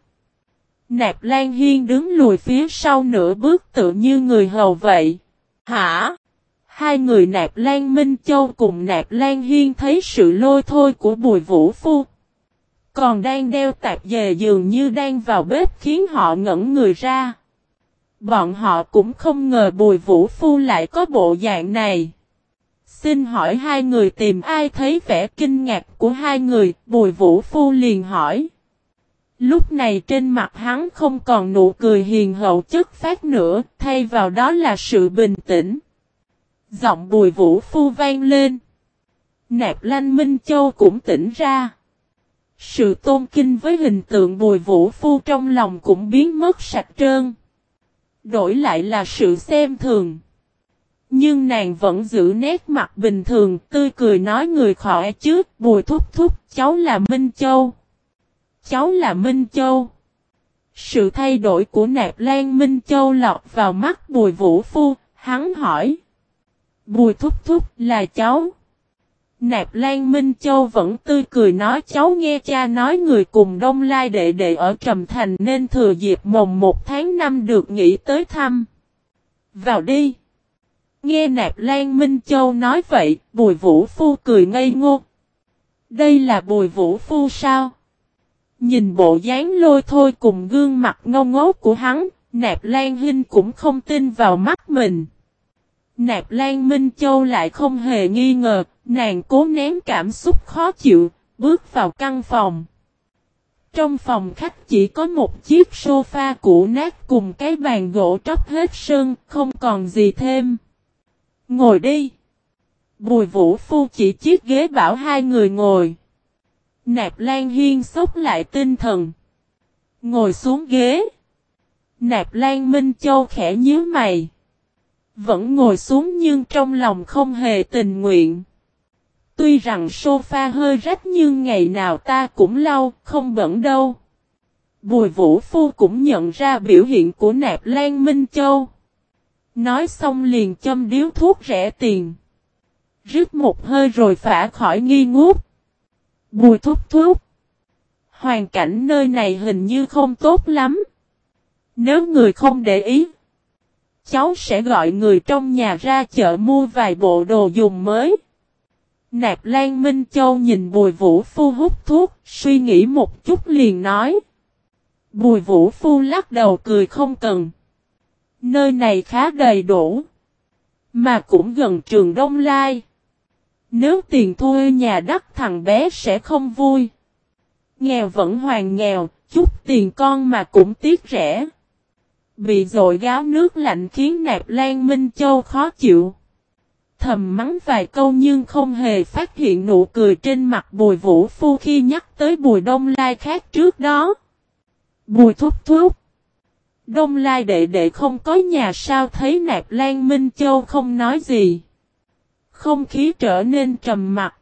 Nạp Lan Hiên đứng lùi phía sau nửa bước tự như người hầu vậy. Hả? Hai người Nạp Lan Minh Châu cùng Nạp Lan Hiên thấy sự lôi thôi của bùi vũ phu. Còn đang đeo tạp dề dường như đang vào bếp khiến họ ngẩn người ra. Bọn họ cũng không ngờ Bùi Vũ Phu lại có bộ dạng này. Xin hỏi hai người tìm ai thấy vẻ kinh ngạc của hai người, Bùi Vũ Phu liền hỏi. Lúc này trên mặt hắn không còn nụ cười hiền hậu chất phát nữa, thay vào đó là sự bình tĩnh. Giọng Bùi Vũ Phu vang lên. Nạp Lanh Minh Châu cũng tỉnh ra. Sự tôn kinh với hình tượng Bùi Vũ Phu trong lòng cũng biến mất sạch trơn đổi lại là sự xem thường. Nhưng nàng vẫn giữ nét mặt bình thường, tươi cười nói người khỏi chứ, bùi thúc thúc, cháu là Minh Châu. Cháu là Minh Châu. Sự thay đổi của nạp lan Minh Châu lọt vào mắt bùi vũ phu, hắn hỏi. Bùi thúc thúc là cháu. Nạp Lan Minh Châu vẫn tươi cười nói cháu nghe cha nói người cùng Đông Lai đệ đệ ở Trầm Thành nên thừa dịp mồng một tháng năm được nghỉ tới thăm. Vào đi. Nghe Nạp Lan Minh Châu nói vậy, Bùi Vũ Phu cười ngây ngô. Đây là bùi vũ phu sao? Nhìn bộ dáng lôi thôi cùng gương mặt ngâu ngố của hắn, nạp lan hinh cũng không tin vào mắt mình. Nạp Lan Minh Châu lại không hề nghi ngờ, nàng cố nén cảm xúc khó chịu, bước vào căn phòng. Trong phòng khách chỉ có một chiếc sofa cũ nát cùng cái bàn gỗ tróc hết sơn, không còn gì thêm. Ngồi đi. Bùi vũ phu chỉ chiếc ghế bảo hai người ngồi. Nạp Lan Hiên sốc lại tinh thần. Ngồi xuống ghế. Nạp Lan Minh Châu khẽ nhíu mày. Vẫn ngồi xuống nhưng trong lòng không hề tình nguyện. Tuy rằng sofa hơi rách nhưng ngày nào ta cũng lau, không bẩn đâu. Bùi Vũ Phu cũng nhận ra biểu hiện của nạp Lan Minh Châu. Nói xong liền châm điếu thuốc rẻ tiền. Rứt một hơi rồi phả khỏi nghi ngút. Bùi thúc thuốc. Hoàn cảnh nơi này hình như không tốt lắm. Nếu người không để ý cháu sẽ gọi người trong nhà ra chợ mua vài bộ đồ dùng mới. Nạp Lan Minh Châu nhìn Bùi Vũ Phu hút thuốc, suy nghĩ một chút liền nói. Bùi Vũ Phu lắc đầu cười không cần. Nơi này khá đầy đủ. Mà cũng gần trường Đông Lai. Nếu tiền thuê nhà đắt thằng bé sẽ không vui. Nghèo vẫn hoàn nghèo, chút tiền con mà cũng tiếc rẻ. Bị dội gáo nước lạnh khiến nạp Lan Minh Châu khó chịu. Thầm mắng vài câu nhưng không hề phát hiện nụ cười trên mặt bùi vũ phu khi nhắc tới bùi đông lai khác trước đó. Bùi thúc thúc. Đông lai đệ đệ không có nhà sao thấy nạp Lan Minh Châu không nói gì. Không khí trở nên trầm mặt.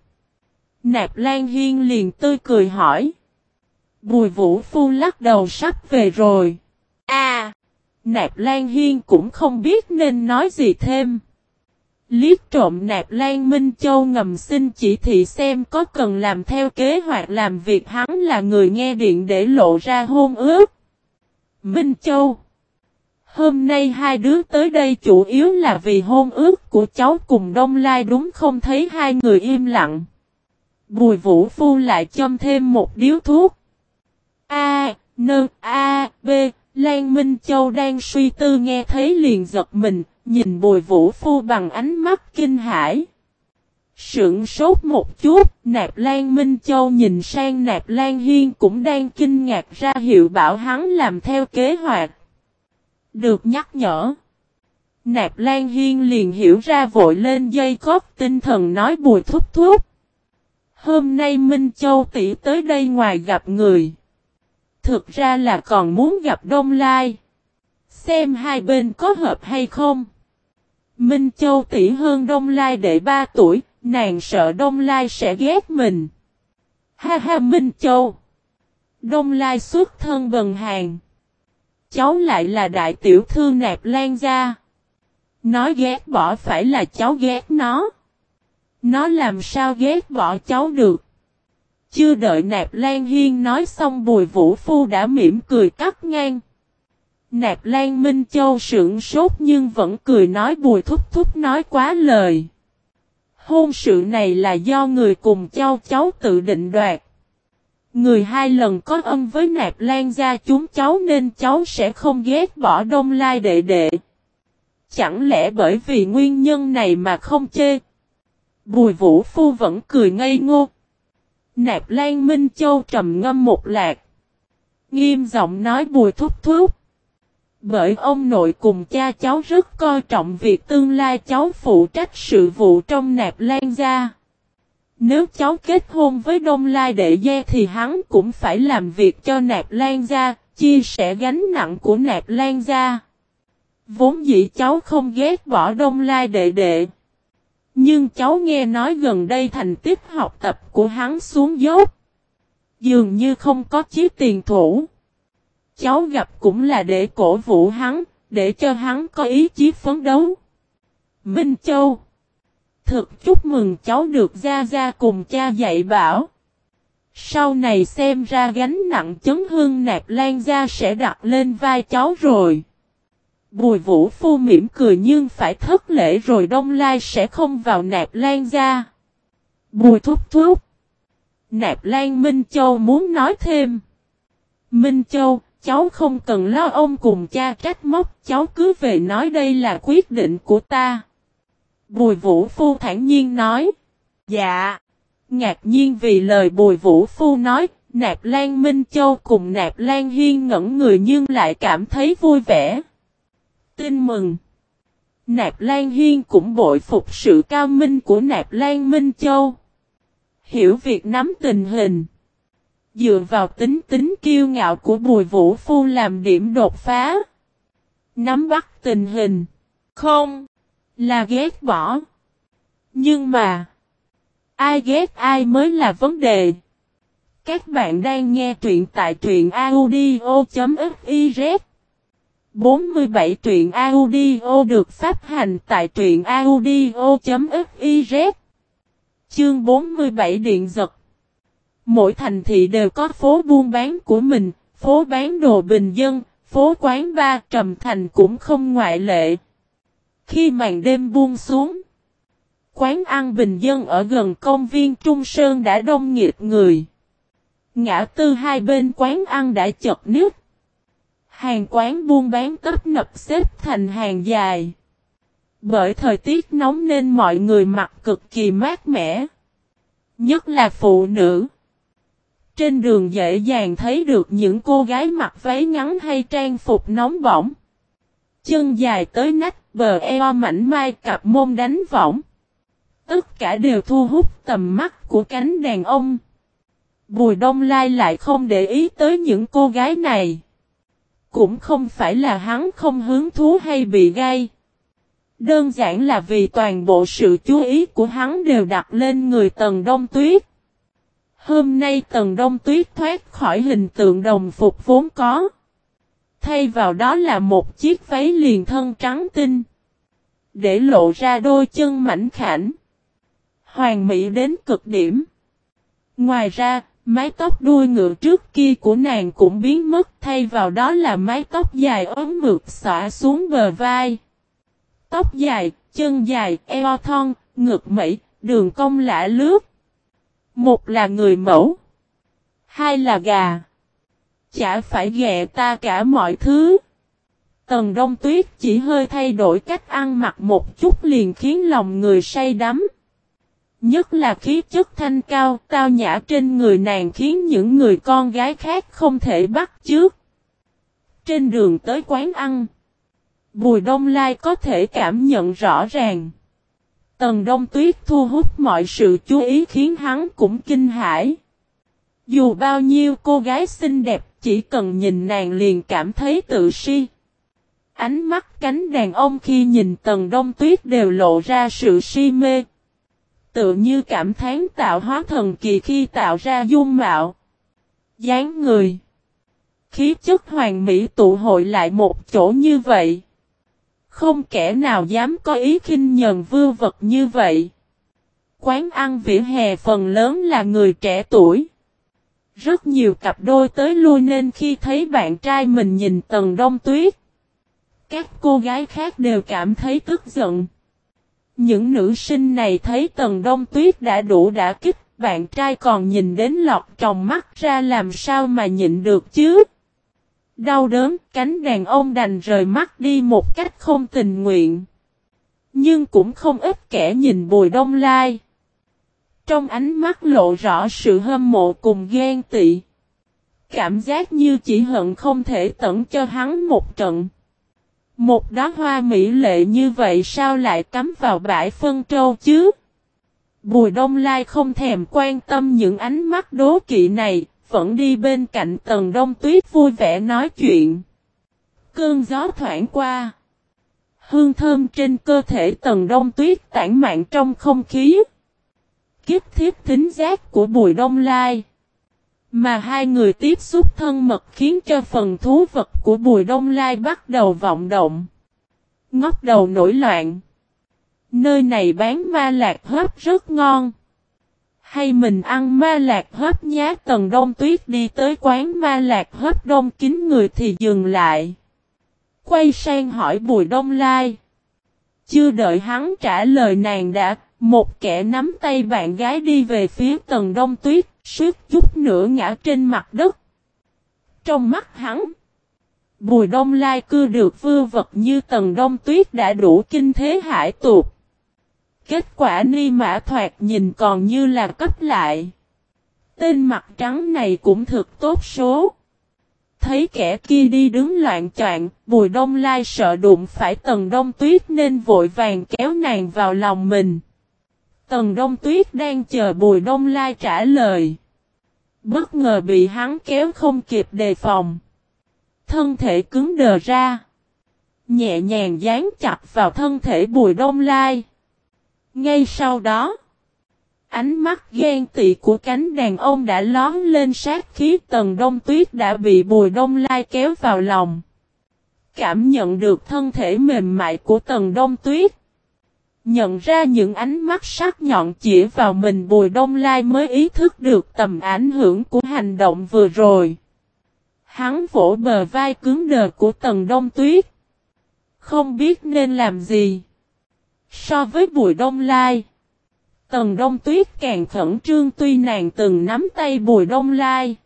Nạp Lan Hiên liền tươi cười hỏi. Bùi vũ phu lắc đầu sắp về rồi. Nạp Lan Hiên cũng không biết nên nói gì thêm. Liết trộm Nạp Lan Minh Châu ngầm xin chỉ thị xem có cần làm theo kế hoạch làm việc hắn là người nghe điện để lộ ra hôn ước. Minh Châu Hôm nay hai đứa tới đây chủ yếu là vì hôn ước của cháu cùng Đông Lai đúng không thấy hai người im lặng. Bùi Vũ Phu lại châm thêm một điếu thuốc. A, N, A, B, Lan Minh Châu đang suy tư nghe thấy liền giật mình, nhìn bùi vũ phu bằng ánh mắt kinh hãi. Sưởng sốt một chút, nạp Lan Minh Châu nhìn sang nạp Lan Hiên cũng đang kinh ngạc ra hiệu bảo hắn làm theo kế hoạch. Được nhắc nhở. Nạp Lan Hiên liền hiểu ra vội lên dây cót tinh thần nói bùi thúc thúc. Hôm nay Minh Châu tỷ tới đây ngoài gặp người thực ra là còn muốn gặp Đông Lai. Xem hai bên có hợp hay không. Minh Châu tỷ hơn Đông Lai đệ ba tuổi, nàng sợ Đông Lai sẽ ghét mình. Ha ha Minh Châu. Đông Lai xuất thân bần hàng. Cháu lại là đại tiểu thư nạp lan gia. Nói ghét bỏ phải là cháu ghét nó. Nó làm sao ghét bỏ cháu được. Chưa đợi Nạp Lan Hiên nói xong Bùi Vũ Phu đã mỉm cười cắt ngang. Nạp Lan Minh Châu sững sốt nhưng vẫn cười nói Bùi Thúc Thúc nói quá lời. Hôn sự này là do người cùng cháu cháu tự định đoạt. Người hai lần có âm với Nạp Lan gia chúng cháu nên cháu sẽ không ghét bỏ Đông Lai đệ đệ. Chẳng lẽ bởi vì nguyên nhân này mà không chê? Bùi Vũ Phu vẫn cười ngây ngô. Nạp Lan Minh Châu trầm ngâm một lạc. Nghiêm giọng nói bùi thúc thúc. Bởi ông nội cùng cha cháu rất coi trọng việc tương lai cháu phụ trách sự vụ trong Nạp Lan gia. Nếu cháu kết hôn với Đông Lai Đệ Gia thì hắn cũng phải làm việc cho Nạp Lan gia, chia sẻ gánh nặng của Nạp Lan gia. Vốn dĩ cháu không ghét bỏ Đông Lai Đệ Đệ. Nhưng cháu nghe nói gần đây thành tích học tập của hắn xuống dốc. Dường như không có chiếc tiền thủ. Cháu gặp cũng là để cổ vũ hắn, để cho hắn có ý chí phấn đấu. Minh Châu Thực chúc mừng cháu được Gia Gia cùng cha dạy bảo. Sau này xem ra gánh nặng chấn hương nạp lan gia sẽ đặt lên vai cháu rồi. Bùi vũ phu mỉm cười nhưng phải thất lễ rồi đông lai sẽ không vào nạp lan ra. Bùi thúc thúc. Nạp Lan Minh Châu muốn nói thêm. Minh Châu, cháu không cần lo ông cùng cha trách móc, cháu cứ về nói đây là quyết định của ta. Bùi Vũ Phu thản nhiên nói. Dạ. Ngạc nhiên vì lời Bùi Vũ Phu nói, Nạp Lan Minh Châu cùng Nạp Lan Hiên ngẩn người nhưng lại cảm thấy vui vẻ. Tin mừng. Nạp Lan Hiên cũng bội phục sự cao minh của Nạp Lan Minh Châu. Hiểu việc nắm tình hình. Dựa vào tính tính kiêu ngạo của Bùi Vũ Phu làm điểm đột phá. Nắm bắt tình hình. Không. Là ghét bỏ. Nhưng mà. Ai ghét ai mới là vấn đề. Các bạn đang nghe truyện tại truyện audio.fif 47 truyện audio được phát hành tại truyện audio.fiz Chương 47 Điện Giật Mỗi thành thị đều có phố buôn bán của mình, phố bán đồ bình dân, phố quán ba trầm thành cũng không ngoại lệ. Khi màn đêm buông xuống, quán ăn bình dân ở gần công viên Trung Sơn đã đông nghịt người. Ngã tư hai bên quán ăn đã chật nước. Hàng quán buôn bán tấp nập xếp thành hàng dài. Bởi thời tiết nóng nên mọi người mặc cực kỳ mát mẻ. Nhất là phụ nữ. Trên đường dễ dàng thấy được những cô gái mặc váy ngắn hay trang phục nóng bỏng. Chân dài tới nách, bờ eo mảnh mai cặp môn đánh võng. Tất cả đều thu hút tầm mắt của cánh đàn ông. Bùi Đông Lai lại không để ý tới những cô gái này. Cũng không phải là hắn không hứng thú hay bị gai. Đơn giản là vì toàn bộ sự chú ý của hắn đều đặt lên người Tần Đông Tuyết. Hôm nay Tần Đông Tuyết thoát khỏi hình tượng đồng phục vốn có. Thay vào đó là một chiếc váy liền thân trắng tinh. Để lộ ra đôi chân mảnh khảnh. Hoàng mỹ đến cực điểm. Ngoài ra, Mái tóc đuôi ngựa trước kia của nàng cũng biến mất thay vào đó là mái tóc dài ốm mượt xõa xuống bờ vai. Tóc dài, chân dài, eo thon, ngực mẩy, đường cong lạ lướt. Một là người mẫu. Hai là gà. Chả phải ghẹ ta cả mọi thứ. Tần đông tuyết chỉ hơi thay đổi cách ăn mặc một chút liền khiến lòng người say đắm. Nhất là khí chất thanh cao, tao nhã trên người nàng khiến những người con gái khác không thể bắt chước. Trên đường tới quán ăn, Bùi Đông Lai có thể cảm nhận rõ ràng. Tần Đông Tuyết thu hút mọi sự chú ý khiến hắn cũng kinh hãi. Dù bao nhiêu cô gái xinh đẹp chỉ cần nhìn nàng liền cảm thấy tự si. Ánh mắt cánh đàn ông khi nhìn Tần Đông Tuyết đều lộ ra sự si mê tự như cảm thán tạo hóa thần kỳ khi tạo ra dung mạo. dáng người. Khí chất hoàng mỹ tụ hội lại một chỗ như vậy. Không kẻ nào dám có ý khinh nhờn vưu vật như vậy. Quán ăn vỉa hè phần lớn là người trẻ tuổi. Rất nhiều cặp đôi tới lui nên khi thấy bạn trai mình nhìn tầng đông tuyết. Các cô gái khác đều cảm thấy tức giận. Những nữ sinh này thấy tần đông tuyết đã đủ đã kích, bạn trai còn nhìn đến lọt trong mắt ra làm sao mà nhịn được chứ. Đau đớn, cánh đàn ông đành rời mắt đi một cách không tình nguyện. Nhưng cũng không ít kẻ nhìn bùi đông lai. Trong ánh mắt lộ rõ sự hâm mộ cùng ghen tị. Cảm giác như chỉ hận không thể tận cho hắn một trận. Một đóa hoa mỹ lệ như vậy sao lại cắm vào bãi phân trâu chứ? Bùi Đông Lai không thèm quan tâm những ánh mắt đố kỵ này, vẫn đi bên cạnh tầng đông tuyết vui vẻ nói chuyện. Cơn gió thoảng qua. Hương thơm trên cơ thể tầng đông tuyết tản mạn trong không khí. Kiếp thiết thính giác của bùi đông lai. Mà hai người tiếp xúc thân mật khiến cho phần thú vật của Bùi Đông Lai bắt đầu vọng động. Ngóc đầu nổi loạn. Nơi này bán ma lạc hấp rất ngon. Hay mình ăn ma lạc hấp nhá tầng đông tuyết đi tới quán ma lạc hấp đông kín người thì dừng lại. Quay sang hỏi Bùi Đông Lai. Chưa đợi hắn trả lời nàng đã, một kẻ nắm tay bạn gái đi về phía tầng đông tuyết suýt chút nữa ngã trên mặt đất. Trong mắt hắn, Bùi Đông Lai cư được vư vật như tầng đông tuyết đã đủ kinh thế hải tuột. Kết quả ni mã thoạt nhìn còn như là cấp lại. Tên mặt trắng này cũng thực tốt số. Thấy kẻ kia đi đứng loạn choạng, Bùi Đông Lai sợ đụng phải tầng Đông Tuyết nên vội vàng kéo nàng vào lòng mình. Tần Đông Tuyết đang chờ Bùi Đông Lai trả lời. Bất ngờ bị hắn kéo không kịp đề phòng. Thân thể cứng đờ ra. Nhẹ nhàng dán chặt vào thân thể Bùi Đông Lai. Ngay sau đó, ánh mắt ghen tị của cánh đàn ông đã lón lên sát khí tầng đông tuyết đã bị bùi đông lai kéo vào lòng. Cảm nhận được thân thể mềm mại của tầng đông tuyết. Nhận ra những ánh mắt sắc nhọn chỉ vào mình bùi đông lai mới ý thức được tầm ảnh hưởng của hành động vừa rồi. Hắn vỗ bờ vai cứng đờ của tầng đông tuyết. Không biết nên làm gì. So với Bùi Đông Lai, Tần Đông Tuyết càng khẩn trương tuy nàng từng nắm tay Bùi Đông Lai.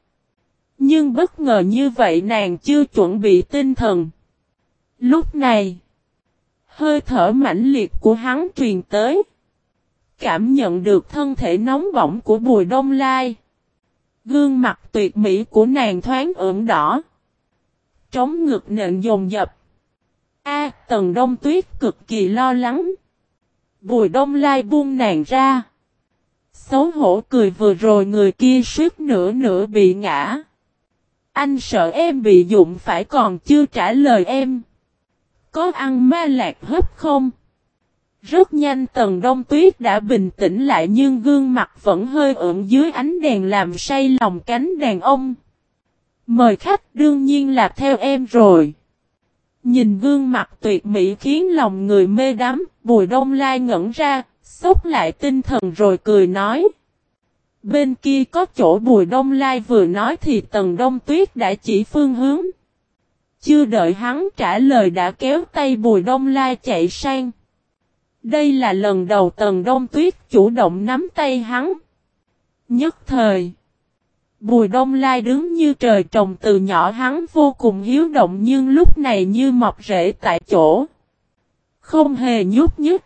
Nhưng bất ngờ như vậy nàng chưa chuẩn bị tinh thần. Lúc này, hơi thở mãnh liệt của hắn truyền tới. Cảm nhận được thân thể nóng bỏng của Bùi Đông Lai. Gương mặt tuyệt mỹ của nàng thoáng ửng đỏ. Trống ngực nện dồn dập. A, Tần Đông Tuyết cực kỳ lo lắng. Bùi đông lai buông nàng ra. Xấu hổ cười vừa rồi người kia suýt nửa nửa bị ngã. Anh sợ em bị dụng phải còn chưa trả lời em. Có ăn ma lạc hấp không? Rất nhanh tầng đông tuyết đã bình tĩnh lại nhưng gương mặt vẫn hơi ửng dưới ánh đèn làm say lòng cánh đàn ông. Mời khách đương nhiên là theo em rồi. Nhìn gương mặt tuyệt mỹ khiến lòng người mê đắm, bùi đông lai ngẩn ra, sốc lại tinh thần rồi cười nói. Bên kia có chỗ bùi đông lai vừa nói thì tầng đông tuyết đã chỉ phương hướng. Chưa đợi hắn trả lời đã kéo tay bùi đông lai chạy sang. Đây là lần đầu Tần đông tuyết chủ động nắm tay hắn. Nhất thời. Bùi đông lai đứng như trời trồng từ nhỏ hắn vô cùng hiếu động nhưng lúc này như mọc rễ tại chỗ. Không hề nhúc nhích.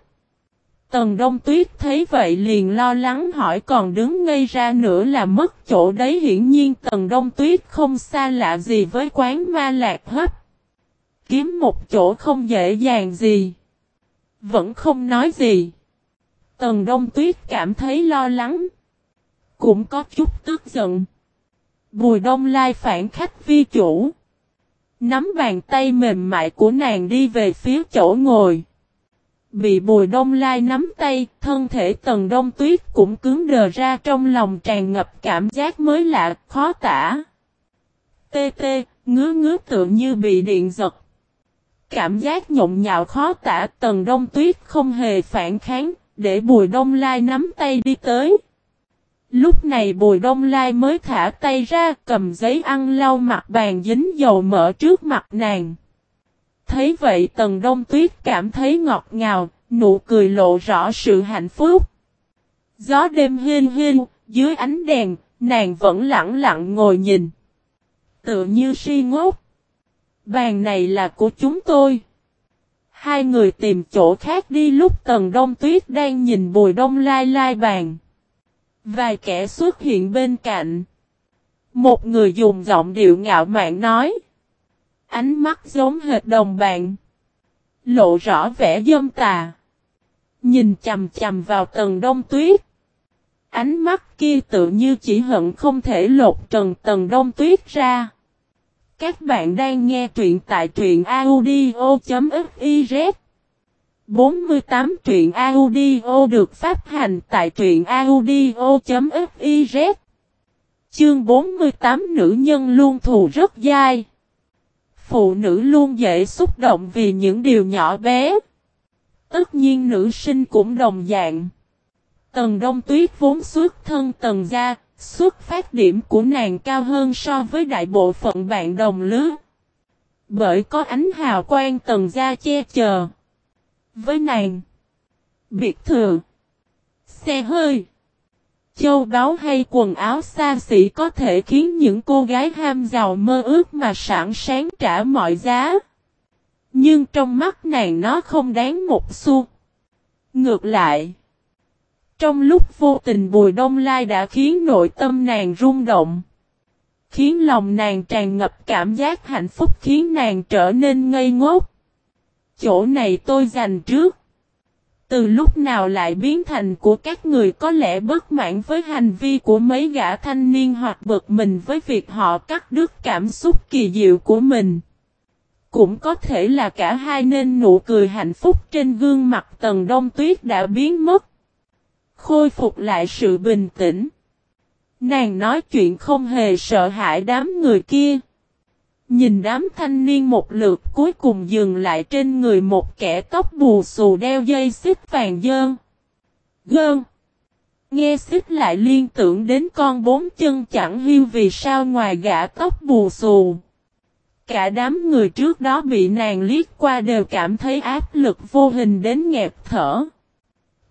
Tần đông tuyết thấy vậy liền lo lắng hỏi còn đứng ngây ra nữa là mất chỗ đấy, hiển nhiên tần đông tuyết không xa lạ gì với quán ma lạc hấp. Kiếm một chỗ không dễ dàng gì. Vẫn không nói gì. Tần đông tuyết cảm thấy lo lắng. Cũng có chút tức giận. Bùi đông lai phản khách vi chủ. Nắm bàn tay mềm mại của nàng đi về phía chỗ ngồi. Bị bùi đông lai nắm tay, thân thể tần đông tuyết cũng cứng đờ ra trong lòng tràn ngập cảm giác mới lạ, khó tả. Tê tê, ngứa ngứa tựa như bị điện giật. Cảm giác nhộn nhạo khó tả tần đông tuyết không hề phản kháng, để bùi đông lai nắm tay đi tới. Lúc này Bùi Đông Lai mới thả tay ra cầm giấy ăn lau mặt bàn dính dầu mỡ trước mặt nàng. Thấy vậy Tần Đông Tuyết cảm thấy ngọt ngào, nụ cười lộ rõ sự hạnh phúc. Gió đêm hiên hiên, dưới ánh đèn, nàng vẫn lặng lặng ngồi nhìn. Tự như si ngốc. Bàn này là của chúng tôi. Hai người tìm chỗ khác đi lúc Tần Đông Tuyết đang nhìn Bùi Đông Lai lai bàn. Vài kẻ xuất hiện bên cạnh. Một người dùng giọng điệu ngạo mạn nói. Ánh mắt giống hệt đồng bạn. Lộ rõ vẻ dâm tà. Nhìn chầm chầm vào tầng đông tuyết. Ánh mắt kia tự như chỉ hận không thể lột trần tầng đông tuyết ra. Các bạn đang nghe truyện tại truyện audio.fiz 48 truyện audio được phát hành tại truyện audio.fiz Chương 48 nữ nhân luôn thù rất dai Phụ nữ luôn dễ xúc động vì những điều nhỏ bé Tất nhiên nữ sinh cũng đồng dạng Tần đông tuyết vốn xuất thân tần gia, Xuất phát điểm của nàng cao hơn so với đại bộ phận bạn đồng lứa Bởi có ánh hào quang tần gia che chở với nàng. Biệt thự. Xe hơi. Châu báu hay quần áo xa xỉ có thể khiến những cô gái ham giàu mơ ước mà sẵn sáng trả mọi giá. Nhưng trong mắt nàng nó không đáng một xu. Ngược lại. Trong lúc vô tình Bùi Đông Lai đã khiến nội tâm nàng rung động. Khiến lòng nàng tràn ngập cảm giác hạnh phúc khiến nàng trở nên ngây ngốc. Chỗ này tôi dành trước. Từ lúc nào lại biến thành của các người có lẽ bất mãn với hành vi của mấy gã thanh niên hoặc bực mình với việc họ cắt đứt cảm xúc kỳ diệu của mình. Cũng có thể là cả hai nên nụ cười hạnh phúc trên gương mặt tầng đông tuyết đã biến mất. Khôi phục lại sự bình tĩnh. Nàng nói chuyện không hề sợ hãi đám người kia. Nhìn đám thanh niên một lượt cuối cùng dừng lại trên người một kẻ tóc bù xù đeo dây xích vàng dơn. Gơn. Nghe xích lại liên tưởng đến con bốn chân chẳng hiu vì sao ngoài gã tóc bù xù. Cả đám người trước đó bị nàng liếc qua đều cảm thấy áp lực vô hình đến nghẹt thở.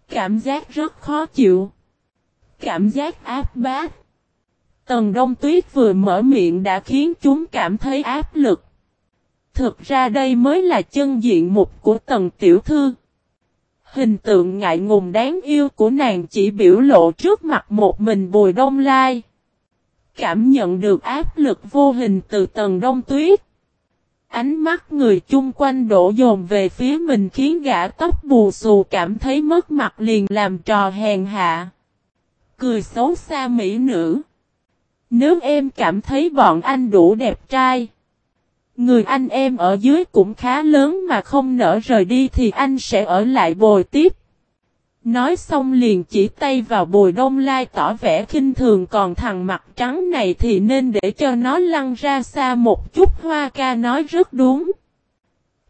Cảm giác rất khó chịu. Cảm giác áp bát. Tần Đông Tuyết vừa mở miệng đã khiến chúng cảm thấy áp lực. Thực ra đây mới là chân diện mục của Tần Tiểu Thư. Hình tượng ngại ngùng đáng yêu của nàng chỉ biểu lộ trước mặt một mình Bùi Đông Lai. Cảm nhận được áp lực vô hình từ Tần Đông Tuyết. Ánh mắt người chung quanh đổ dồn về phía mình khiến gã tóc bù xù cảm thấy mất mặt liền làm trò hèn hạ. Cười xấu xa mỹ nữ. Nếu em cảm thấy bọn anh đủ đẹp trai. Người anh em ở dưới cũng khá lớn mà không nỡ rời đi thì anh sẽ ở lại bồi tiếp. Nói xong liền chỉ tay vào bồi đông lai tỏ vẻ khinh thường còn thằng mặt trắng này thì nên để cho nó lăn ra xa một chút hoa ca nói rất đúng.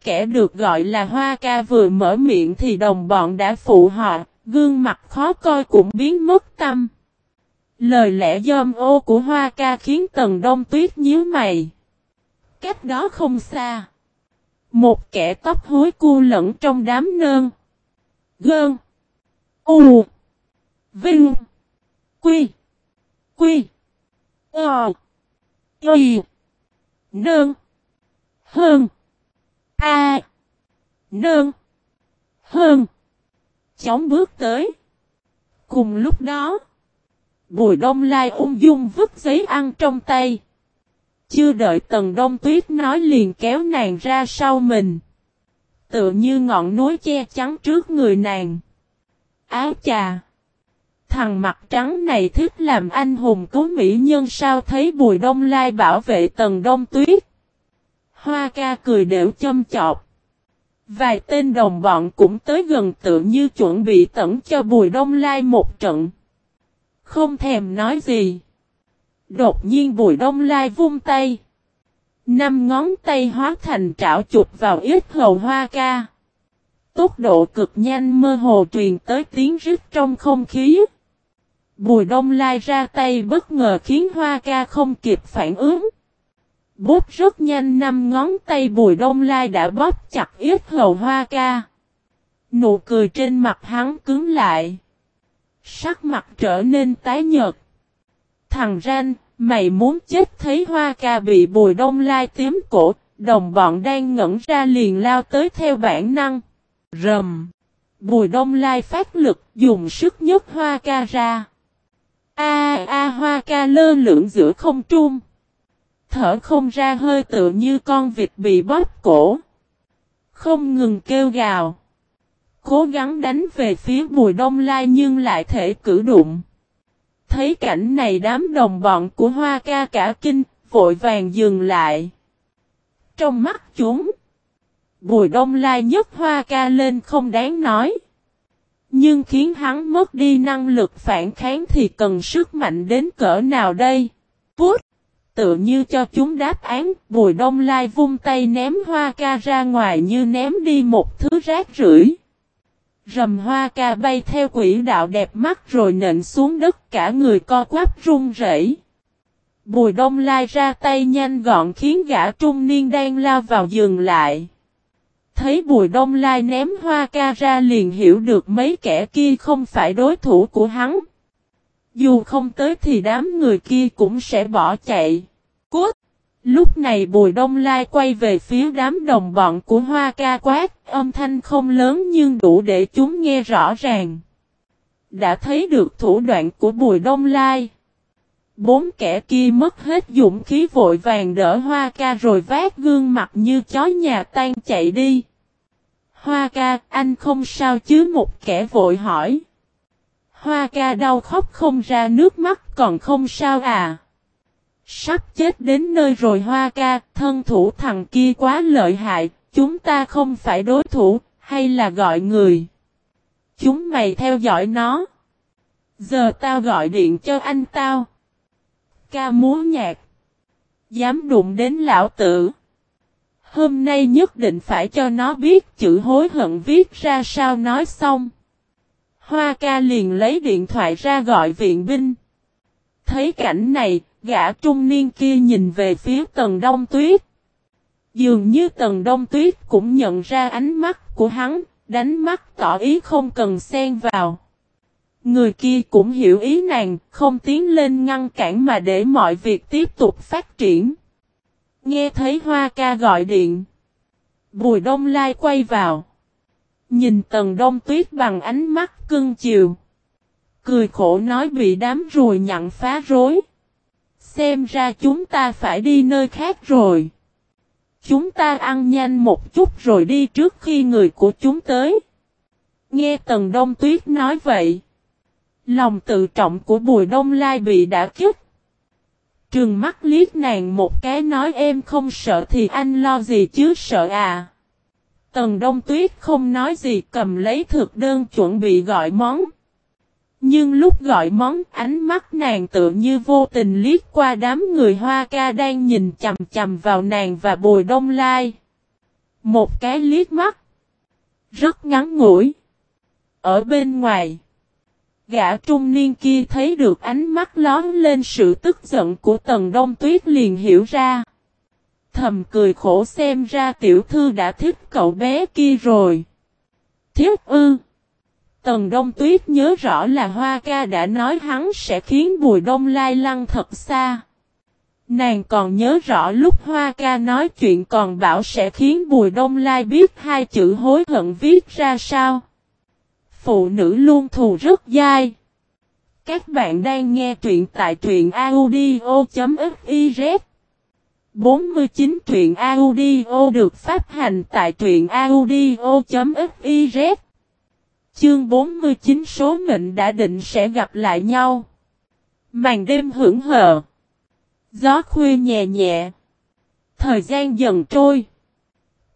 Kẻ được gọi là hoa ca vừa mở miệng thì đồng bọn đã phụ họ, gương mặt khó coi cũng biến mất tâm. Lời lẽ dâm ô của hoa ca khiến tần đông tuyết nhíu mày. Cách đó không xa. Một kẻ tóc hối cu lẫn trong đám nơn. Gơn. U. Vinh. Quy. Quy. Ờ. Y. Nơn. Hơn. A. Nơn. Hơn. Chóng bước tới. Cùng lúc đó. Bùi đông lai ung dung vứt giấy ăn trong tay. Chưa đợi tầng đông tuyết nói liền kéo nàng ra sau mình. Tựa như ngọn núi che chắn trước người nàng. Áo chà! Thằng mặt trắng này thích làm anh hùng cứu mỹ nhân sao thấy bùi đông lai bảo vệ tầng đông tuyết. Hoa ca cười đều châm chọc. Vài tên đồng bọn cũng tới gần tự như chuẩn bị tẩn cho bùi đông lai một trận. Không thèm nói gì. Đột nhiên bùi đông lai vung tay. Năm ngón tay hóa thành trảo chụp vào ít hầu hoa ca. Tốc độ cực nhanh mơ hồ truyền tới tiếng rít trong không khí. Bùi đông lai ra tay bất ngờ khiến hoa ca không kịp phản ứng. Bóp rất nhanh năm ngón tay bùi đông lai đã bóp chặt ít hầu hoa ca. Nụ cười trên mặt hắn cứng lại. Sắc mặt trở nên tái nhợt. Thằng Ran, mày muốn chết thấy hoa ca bị bùi đông lai tím cổ, đồng bọn đang ngẩn ra liền lao tới theo bản năng. Rầm. Bùi đông lai phát lực dùng sức nhấc hoa ca ra. A a hoa ca lơ lửng giữa không trung. Thở không ra hơi tự như con vịt bị bóp cổ. Không ngừng kêu gào. Cố gắng đánh về phía bùi đông lai nhưng lại thể cử đụng. Thấy cảnh này đám đồng bọn của hoa ca cả kinh, vội vàng dừng lại. Trong mắt chúng, bùi đông lai nhấc hoa ca lên không đáng nói. Nhưng khiến hắn mất đi năng lực phản kháng thì cần sức mạnh đến cỡ nào đây? vút Tự như cho chúng đáp án, bùi đông lai vung tay ném hoa ca ra ngoài như ném đi một thứ rác rưởi. Rầm hoa ca bay theo quỹ đạo đẹp mắt rồi nện xuống đất, cả người co quắp run rẩy. Bùi đông lai ra tay nhanh gọn khiến gã trung niên đang lao vào giường lại. Thấy bùi đông lai ném hoa ca ra liền hiểu được mấy kẻ kia không phải đối thủ của hắn. Dù không tới thì đám người kia cũng sẽ bỏ chạy. Cút! Lúc này Bùi Đông Lai quay về phía đám đồng bọn của Hoa ca quát, âm thanh không lớn nhưng đủ để chúng nghe rõ ràng. Đã thấy được thủ đoạn của Bùi Đông Lai. Bốn kẻ kia mất hết dũng khí vội vàng đỡ Hoa ca rồi vác gương mặt như chó nhà tan chạy đi. Hoa ca, anh không sao chứ một kẻ vội hỏi. Hoa ca đau khóc không ra nước mắt còn không sao à. Sắp chết đến nơi rồi Hoa ca, thân thủ thằng kia quá lợi hại, chúng ta không phải đối thủ, hay là gọi người. Chúng mày theo dõi nó. Giờ tao gọi điện cho anh tao. Ca múa nhạc. Dám đụng đến lão tử. Hôm nay nhất định phải cho nó biết chữ hối hận viết ra sao nói xong. Hoa ca liền lấy điện thoại ra gọi viện binh. Thấy cảnh này, gã trung niên kia nhìn về phía tầng đông tuyết. Dường như tầng đông tuyết cũng nhận ra ánh mắt của hắn, đánh mắt tỏ ý không cần xen vào. Người kia cũng hiểu ý nàng, không tiến lên ngăn cản mà để mọi việc tiếp tục phát triển. Nghe thấy Hoa ca gọi điện. Bùi Đông Lai quay vào. Nhìn tầng đông tuyết bằng ánh mắt cưng chiều. Cười khổ nói bị đám ruồi nhặn phá rối. Xem ra chúng ta phải đi nơi khác rồi. Chúng ta ăn nhanh một chút rồi đi trước khi người của chúng tới. Nghe tần đông tuyết nói vậy. Lòng tự trọng của Bùi Đông Lai bị đã kích. Trường mắt liếc nàng một cái nói em không sợ thì anh lo gì chứ sợ à. Tần Đông Tuyết không nói gì cầm lấy thực đơn chuẩn bị gọi món. Nhưng lúc gọi món, ánh mắt nàng tự như vô tình liếc qua đám người hoa ca đang nhìn chầm chầm vào nàng và bùi đông lai. Một cái liếc mắt. Rất ngắn ngủi. Ở bên ngoài. Gã trung niên kia thấy được ánh mắt lón lên sự tức giận của tần đông tuyết liền hiểu ra. Thầm cười khổ xem ra tiểu thư đã thích cậu bé kia rồi. Thiết ư. Tần Đông Tuyết nhớ rõ là Hoa ca đã nói hắn sẽ khiến Bùi Đông Lai lăn thật xa. Nàng còn nhớ rõ lúc Hoa ca nói chuyện còn bảo sẽ khiến Bùi Đông Lai biết hai chữ hối hận viết ra sao. Phụ nữ luôn thù rất dai. Các bạn đang nghe truyện tại truyện audio.fiz 49 truyện audio được phát hành tại truyện audio.fiz Chương 49 số mệnh đã định sẽ gặp lại nhau. Màn đêm hưởng hờ. Gió khuya nhẹ nhẹ. Thời gian dần trôi.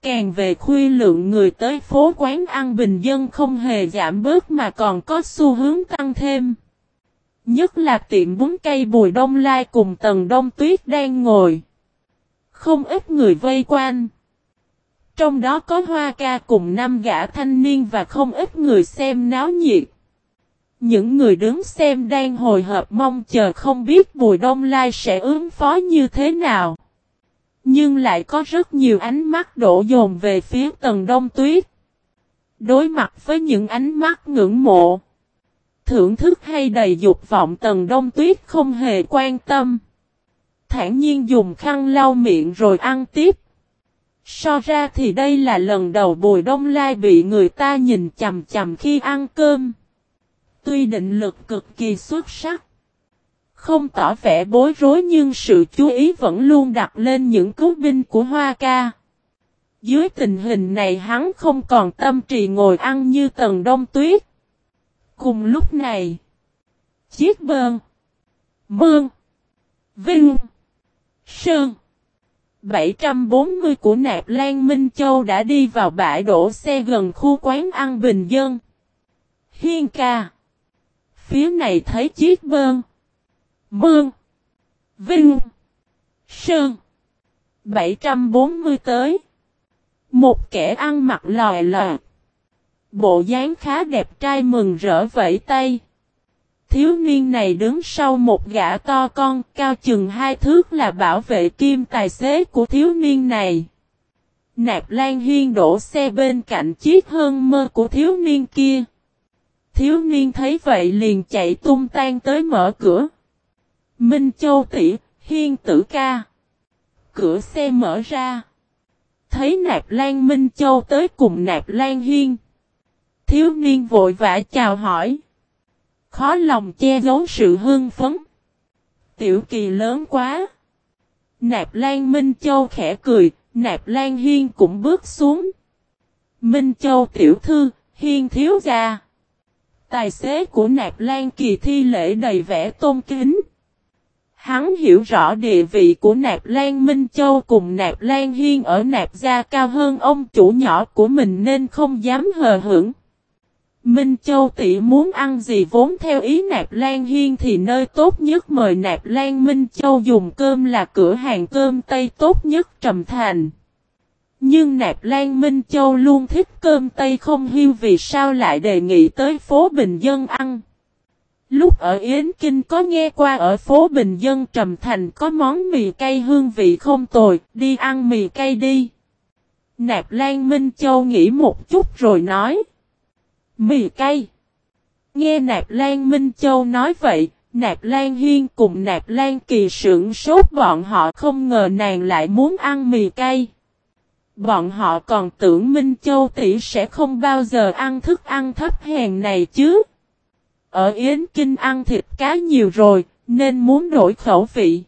Càng về khuya lượng người tới phố quán ăn bình dân không hề giảm bớt mà còn có xu hướng tăng thêm. Nhất là tiệm bún cây bùi đông lai cùng tầng đông tuyết đang ngồi. Không ít người vây quanh. Trong đó có hoa ca cùng năm gã thanh niên và không ít người xem náo nhiệt. Những người đứng xem đang hồi hộp mong chờ không biết Bùi Đông Lai sẽ ứng phó như thế nào. Nhưng lại có rất nhiều ánh mắt đổ dồn về phía tầng đông tuyết. Đối mặt với những ánh mắt ngưỡng mộ. Thưởng thức hay đầy dục vọng tầng đông tuyết không hề quan tâm. Thản nhiên dùng khăn lau miệng rồi ăn tiếp. So ra thì đây là lần đầu Bùi Đông Lai bị người ta nhìn chầm chầm khi ăn cơm. Tuy định lực cực kỳ xuất sắc. Không tỏ vẻ bối rối nhưng sự chú ý vẫn luôn đặt lên những cứu binh của Hoa Ca. Dưới tình hình này hắn không còn tâm trì ngồi ăn như tầng đông tuyết. Cùng lúc này, chiếc bơn, mương, vinh, sơn, 740 của Nạp Lan Minh Châu đã đi vào bãi đổ xe gần khu quán ăn bình dân. Hiên ca. Phía này thấy chiếc bơn. Mương. Vinh. Sơn. 740 tới. Một kẻ ăn mặc lòi lòi. Bộ dáng khá đẹp trai mừng rỡ vẫy tay. Thiếu niên này đứng sau một gã to con, cao chừng hai thước là bảo vệ kim tài xế của thiếu niên này. Nạp Lan Hiên đổ xe bên cạnh chiếc hơn mơ của thiếu niên kia. Thiếu niên thấy vậy liền chạy tung tan tới mở cửa. Minh Châu tỷ, hiên tử ca. Cửa xe mở ra. Thấy nạp lan Minh Châu tới cùng nạp lan hiên. Thiếu niên vội vã chào hỏi. Khó lòng che giấu sự hưng phấn. Tiểu kỳ lớn quá. Nạp Lan Minh Châu khẽ cười, Nạp Lan Hiên cũng bước xuống. Minh Châu tiểu thư, Hiên thiếu gia. Tài xế của Nạp Lan kỳ thi lễ đầy vẻ tôn kính. Hắn hiểu rõ địa vị của Nạp Lan Minh Châu cùng Nạp Lan Hiên ở Nạp gia cao hơn ông chủ nhỏ của mình nên không dám hờ hững. Minh Châu tỷ muốn ăn gì vốn theo ý Nạp Lan Hiên thì nơi tốt nhất mời Nạp Lan Minh Châu dùng cơm là cửa hàng cơm Tây tốt nhất Trầm Thành. Nhưng Nạp Lan Minh Châu luôn thích cơm Tây không hiu vì sao lại đề nghị tới phố Bình Dân ăn. Lúc ở Yến Kinh có nghe qua ở phố Bình Dân Trầm Thành có món mì cay hương vị không tồi, đi ăn mì cay đi. Nạp Lan Minh Châu nghĩ một chút rồi nói. Mì cay. Nghe Nạp Lan Minh Châu nói vậy, Nạp Lan Hiên cùng Nạp Lan Kỳ sững sốt bọn họ không ngờ nàng lại muốn ăn mì cay. Bọn họ còn tưởng Minh Châu tỷ sẽ không bao giờ ăn thức ăn thấp hèn này chứ. Ở Yến Kinh ăn thịt cá nhiều rồi, nên muốn đổi khẩu vị.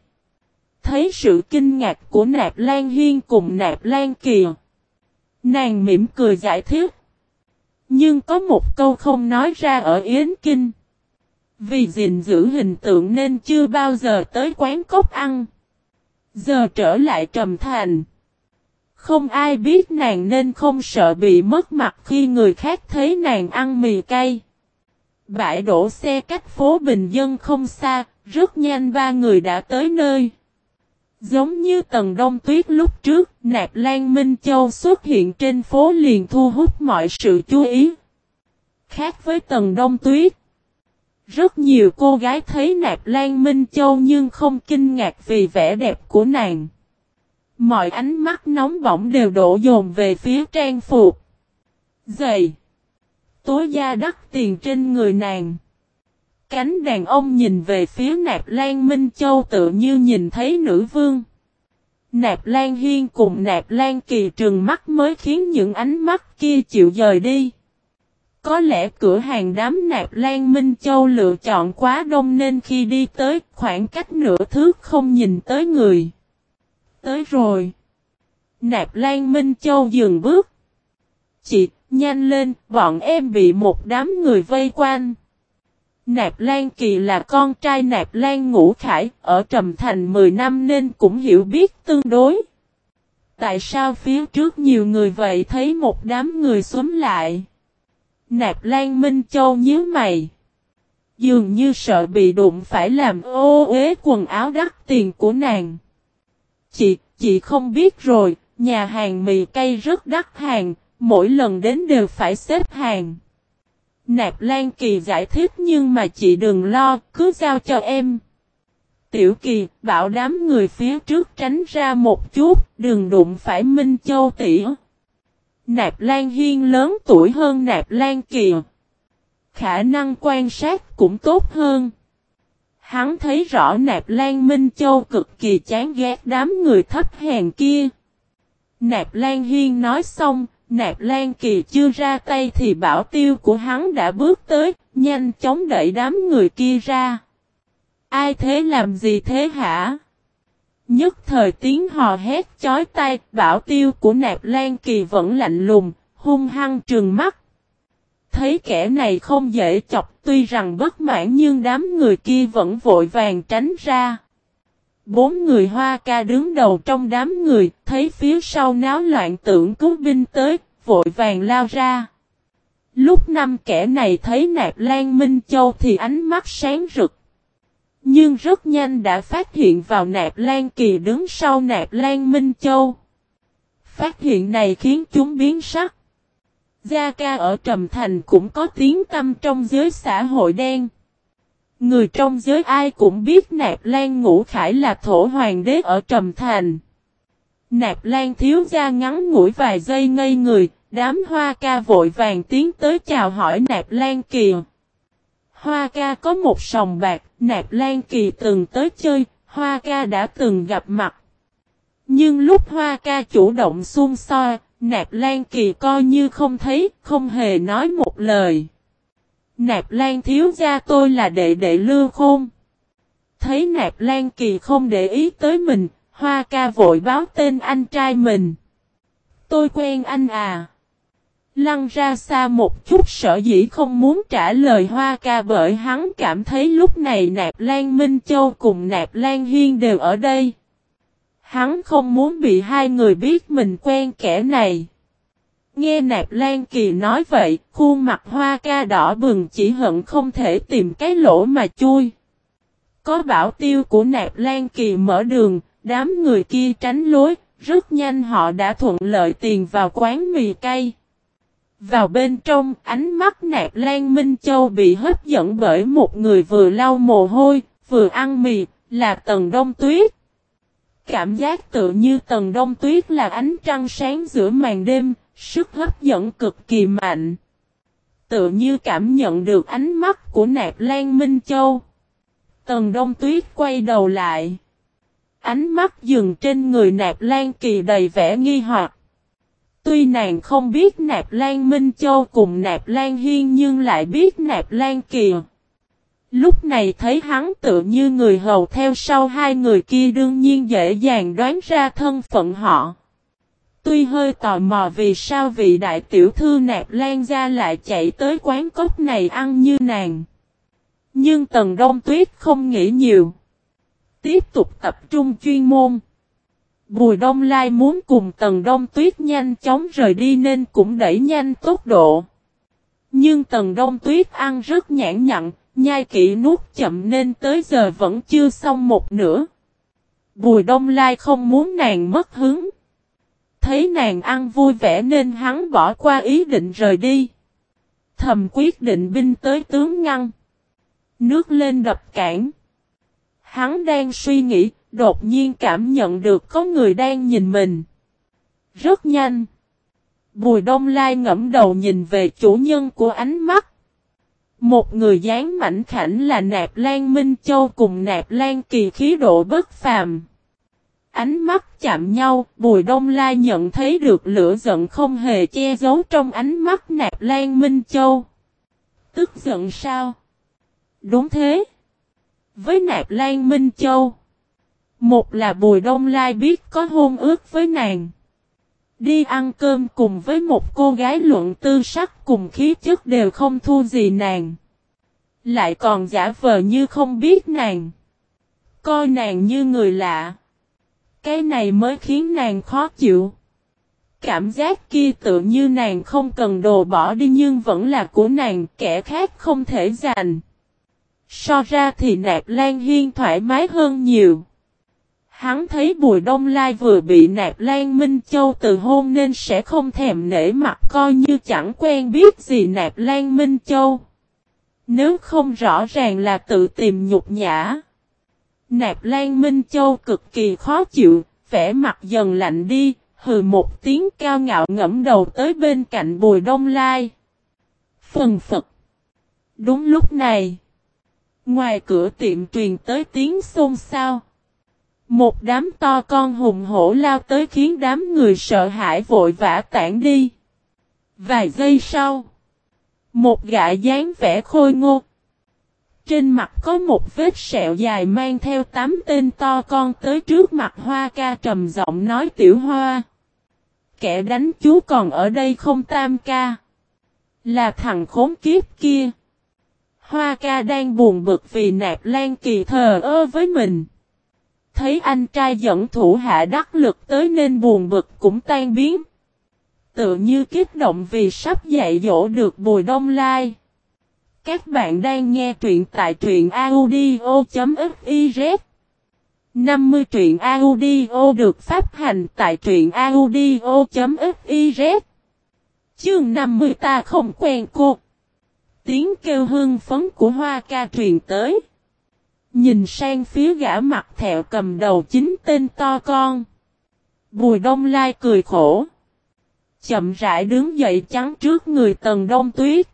Thấy sự kinh ngạc của Nạp Lan Hiên cùng Nạp Lan Kỳ. Nàng mỉm cười giải thích. Nhưng có một câu không nói ra ở Yến Kinh. Vì gìn giữ hình tượng nên chưa bao giờ tới quán cốc ăn. Giờ trở lại trầm thành. Không ai biết nàng nên không sợ bị mất mặt khi người khác thấy nàng ăn mì cay. Bãi đổ xe cách phố Bình Dân không xa, rất nhanh ba người đã tới nơi. Giống như tầng đông tuyết lúc trước, Nạp Lan Minh Châu xuất hiện trên phố liền thu hút mọi sự chú ý. Khác với tầng đông tuyết, rất nhiều cô gái thấy Nạp Lan Minh Châu nhưng không kinh ngạc vì vẻ đẹp của nàng. Mọi ánh mắt nóng bỏng đều đổ dồn về phía trang phục. Giày. Tối da đắt tiền trên người nàng. Cánh đàn ông nhìn về phía Nạp Lan Minh Châu tự như nhìn thấy nữ vương. Nạp Lan Hiên cùng Nạp Lan Kỳ trừng mắt mới khiến những ánh mắt kia chịu dời đi. Có lẽ cửa hàng đám Nạp Lan Minh Châu lựa chọn quá đông nên khi đi tới khoảng cách nửa thước không nhìn tới người. Tới rồi. Nạp Lan Minh Châu dừng bước. Chị, nhanh lên, bọn em bị một đám người vây quanh. Nạp Lan Kỳ là con trai Nạp Lan Ngũ Khải, ở Trầm Thành 10 năm nên cũng hiểu biết tương đối. Tại sao phía trước nhiều người vậy thấy một đám người xúm lại? Nạp Lan Minh Châu nhíu mày. Dường như sợ bị đụng phải làm ô uế quần áo đắt tiền của nàng. Chị, chị không biết rồi, nhà hàng mì cay rất đắt hàng, mỗi lần đến đều phải xếp hàng. Nạp Lan Kỳ giải thích nhưng mà chị đừng lo, cứ giao cho em. Tiểu Kỳ, bảo đám người phía trước tránh ra một chút, đừng đụng phải Minh Châu tỉ. Nạp Lan Hiên lớn tuổi hơn Nạp Lan Kỳ. Khả năng quan sát cũng tốt hơn. Hắn thấy rõ Nạp Lan Minh Châu cực kỳ chán ghét đám người thấp hèn kia. Nạp Lan Hiên nói xong, Nạp Lan Kỳ chưa ra tay thì bảo tiêu của hắn đã bước tới, nhanh chóng đẩy đám người kia ra. Ai thế làm gì thế hả? Nhất thời tiếng hò hét chói tai, bảo tiêu của Nạp Lan Kỳ vẫn lạnh lùng, hung hăng trừng mắt. Thấy kẻ này không dễ chọc tuy rằng bất mãn nhưng đám người kia vẫn vội vàng tránh ra. Bốn người hoa ca đứng đầu trong đám người, thấy phía sau náo loạn tưởng cứu binh tới, vội vàng lao ra. Lúc năm kẻ này thấy nạp Lan Minh Châu thì ánh mắt sáng rực. Nhưng rất nhanh đã phát hiện vào nạp Lan Kỳ đứng sau nạp Lan Minh Châu. Phát hiện này khiến chúng biến sắc. Gia ca ở Trầm Thành cũng có tiếng tâm trong giới xã hội đen. Người trong giới ai cũng biết Nạp Lan Ngũ Khải là thổ hoàng đế ở Trầm Thành. Nạp Lan thiếu gia ngắn ngủi vài giây ngây người, đám hoa ca vội vàng tiến tới chào hỏi Nạp Lan Kỳ. Hoa ca có một sòng bạc, Nạp Lan Kỳ từng tới chơi, Hoa ca đã từng gặp mặt. Nhưng lúc Hoa ca chủ động xung soi, Nạp Lan Kỳ coi như không thấy, không hề nói một lời. Nạp Lan thiếu gia tôi là đệ đệ lưu khôn. Thấy Nạp Lan Kỳ không để ý tới mình, Hoa ca vội báo tên anh trai mình. Tôi quen anh à. Lăn ra xa một chút sợ dĩ không muốn trả lời Hoa ca bởi hắn cảm thấy lúc này Nạp Lan Minh Châu cùng Nạp Lan Hiên đều ở đây. Hắn không muốn bị hai người biết mình quen kẻ này. Nghe Nạp Lan Kỳ nói vậy, khuôn mặt hoa ca đỏ bừng chỉ hận không thể tìm cái lỗ mà chui. Có bảo tiêu của Nạp Lan Kỳ mở đường, đám người kia tránh lối, rất nhanh họ đã thuận lợi tiền vào quán mì cay. Vào bên trong, ánh mắt Nạp Lan Minh Châu bị hấp dẫn bởi một người vừa lau mồ hôi, vừa ăn mì, là Tần Đông Tuyết. Cảm giác tự như Tần Đông Tuyết là ánh trăng sáng giữa màn đêm, Sức hấp dẫn cực kỳ mạnh. Tự như cảm nhận được ánh mắt của nạp Lan Minh Châu. Tần Đông Tuyết quay đầu lại. Ánh mắt dừng trên người nạp Lan Kỳ đầy vẻ nghi hoặc. Tuy nàng không biết nạp Lan Minh Châu cùng nạp Lan Hiên nhưng lại biết nạp Lan Kỳ. Lúc này thấy hắn tự như người hầu theo sau hai người kia đương nhiên dễ dàng đoán ra thân phận họ. Tuy hơi tò mò vì sao vị đại tiểu thư nạp lan ra lại chạy tới quán cốc này ăn như nàng. Nhưng Tần Đông Tuyết không nghĩ nhiều. Tiếp tục tập trung chuyên môn. Bùi Đông Lai muốn cùng Tần Đông Tuyết nhanh chóng rời đi nên cũng đẩy nhanh tốc độ. Nhưng Tần Đông Tuyết ăn rất nhãn nhặn, nhai kỹ nuốt chậm nên tới giờ vẫn chưa xong một nửa. Bùi Đông Lai không muốn nàng mất hứng. Thấy nàng ăn vui vẻ nên hắn bỏ qua ý định rời đi. Thầm quyết định binh tới tướng ngăn. Nước lên đập cản. Hắn đang suy nghĩ, đột nhiên cảm nhận được có người đang nhìn mình. Rất nhanh. Bùi đông lai ngẫm đầu nhìn về chủ nhân của ánh mắt. Một người dáng mảnh khảnh là Nạp Lan Minh Châu cùng Nạp Lan Kỳ khí độ bất phàm. Ánh mắt chạm nhau, Bùi Đông Lai nhận thấy được lửa giận không hề che giấu trong ánh mắt Nạp Lan Minh Châu. Tức giận sao? Đúng thế. Với Nạp Lan Minh Châu. Một là Bùi Đông Lai biết có hôn ước với nàng. Đi ăn cơm cùng với một cô gái luận tư sắc cùng khí chất đều không thua gì nàng. Lại còn giả vờ như không biết nàng. Coi nàng như người lạ. Cái này mới khiến nàng khó chịu. Cảm giác kia tự như nàng không cần đồ bỏ đi nhưng vẫn là của nàng, kẻ khác không thể giành. So ra thì nạp Lan Hiên thoải mái hơn nhiều. Hắn thấy Bùi Đông Lai vừa bị nạp Lan Minh Châu từ hôn nên sẽ không thèm nể mặt coi như chẳng quen biết gì nạp Lan Minh Châu. Nếu không rõ ràng là tự tìm nhục nhã. Nạp Lan Minh Châu cực kỳ khó chịu, vẻ mặt dần lạnh đi, hừ một tiếng cao ngạo ngẫm đầu tới bên cạnh Bùi Đông Lai. Phần phật. Đúng lúc này, ngoài cửa tiệm truyền tới tiếng xôn xao. Một đám to con hùng hổ lao tới khiến đám người sợ hãi vội vã tản đi. Vài giây sau, một gã dáng vẻ khôi ngô, trên mặt có một vết sẹo dài mang theo tám tên to con tới trước mặt hoa ca trầm giọng nói tiểu hoa. Kẻ đánh chú còn ở đây không tam ca. Là thằng khốn kiếp kia. Hoa ca đang buồn bực vì nạp lan kỳ thờ ơ với mình. Thấy anh trai dẫn thủ hạ đắc lực tới nên buồn bực cũng tan biến. Tự như kích động vì sắp dạy dỗ được bùi đông lai. Các bạn đang nghe truyện tại truyện audio.fiz 50 truyện audio được phát hành tại truyện audio.fiz Chương 50 ta không quen cô. Tiếng kêu hương phấn của hoa ca truyền tới. Nhìn sang phía gã mặt thẹo cầm đầu chính tên to con. Bùi đông lai cười khổ. Chậm rãi đứng dậy trắng trước người tần đông tuyết.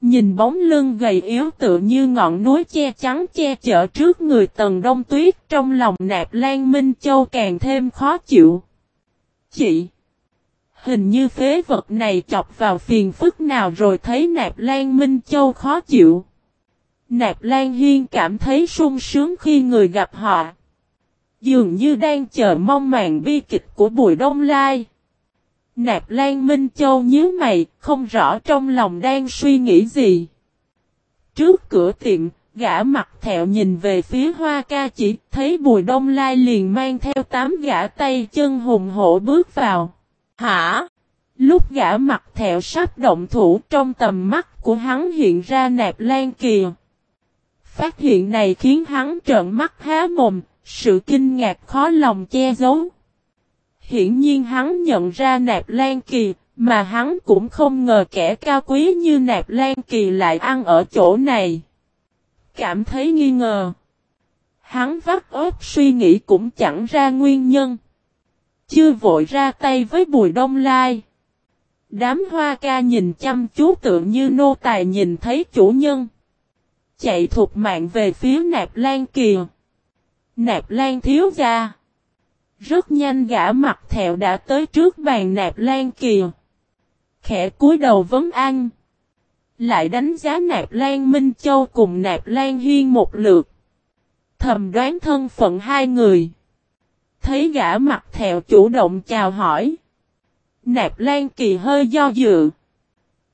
Nhìn bóng lưng gầy yếu tựa như ngọn núi che chắn che chở trước người tầng đông tuyết, trong lòng nạp lan Minh Châu càng thêm khó chịu. Chị! Hình như phế vật này chọc vào phiền phức nào rồi thấy nạp lan Minh Châu khó chịu. Nạp Lan Hiên cảm thấy sung sướng khi người gặp họ. Dường như đang chờ mong màn bi kịch của Bùi Đông Lai. Nạp Lan Minh Châu nhớ mày, không rõ trong lòng đang suy nghĩ gì. Trước cửa tiệm, gã mặt thẹo nhìn về phía hoa ca chỉ thấy Bùi Đông Lai liền mang theo tám gã tay chân hùng hổ bước vào. Hả? Lúc gã mặt thẹo sắp động thủ trong tầm mắt của hắn hiện ra Nạp Lan Kiều. Phát hiện này khiến hắn trợn mắt há mồm, sự kinh ngạc khó lòng che giấu. Hiển nhiên hắn nhận ra Nạp Lan Kỳ, mà hắn cũng không ngờ kẻ cao quý như Nạp Lan Kỳ lại ăn ở chỗ này. Cảm thấy nghi ngờ. Hắn vắt ớt suy nghĩ cũng chẳng ra nguyên nhân. Chưa vội ra tay với Bùi Đông Lai. Đám hoa ca nhìn chăm chú tượng như nô tài nhìn thấy chủ nhân chạy thuộc mạng về phía nạp lan kìa. Nạp lan thiếu ra. Rất nhanh gã mặt thẹo đã tới trước bàn nạp lan kìa. Khẽ cúi đầu vấn an. Lại đánh giá nạp lan Minh Châu cùng nạp lan Hiên một lượt. Thầm đoán thân phận hai người. Thấy gã mặt thẹo chủ động chào hỏi. Nạp lan kỳ hơi do dự.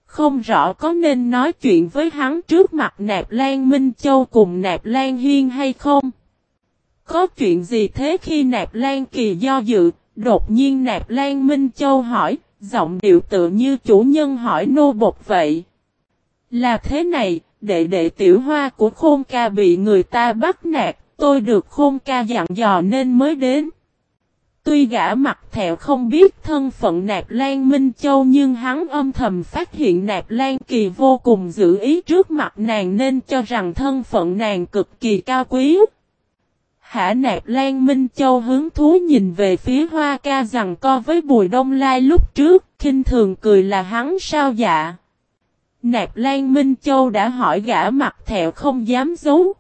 Không rõ có nên nói chuyện với hắn trước mặt Nạp Lan Minh Châu cùng Nạp Lan Hiên hay không? Có chuyện gì thế khi Nạp Lan Kỳ do dự, đột nhiên Nạp Lan Minh Châu hỏi, giọng điệu tự như chủ nhân hỏi nô bột vậy. Là thế này, đệ đệ tiểu hoa của khôn ca bị người ta bắt nạt, tôi được khôn ca dặn dò nên mới đến. Tuy gã mặt thẹo không biết thân phận Nạp Lan Minh Châu nhưng hắn âm thầm phát hiện Nạp Lan Kỳ vô cùng giữ ý trước mặt nàng nên cho rằng thân phận nàng cực kỳ cao quý. Hả Nạp Lan Minh Châu hướng thú nhìn về phía Hoa Ca rằng co với Bùi Đông Lai lúc trước, khinh thường cười là hắn sao dạ. Nạp Lan Minh Châu đã hỏi gã mặt thẹo không dám giấu.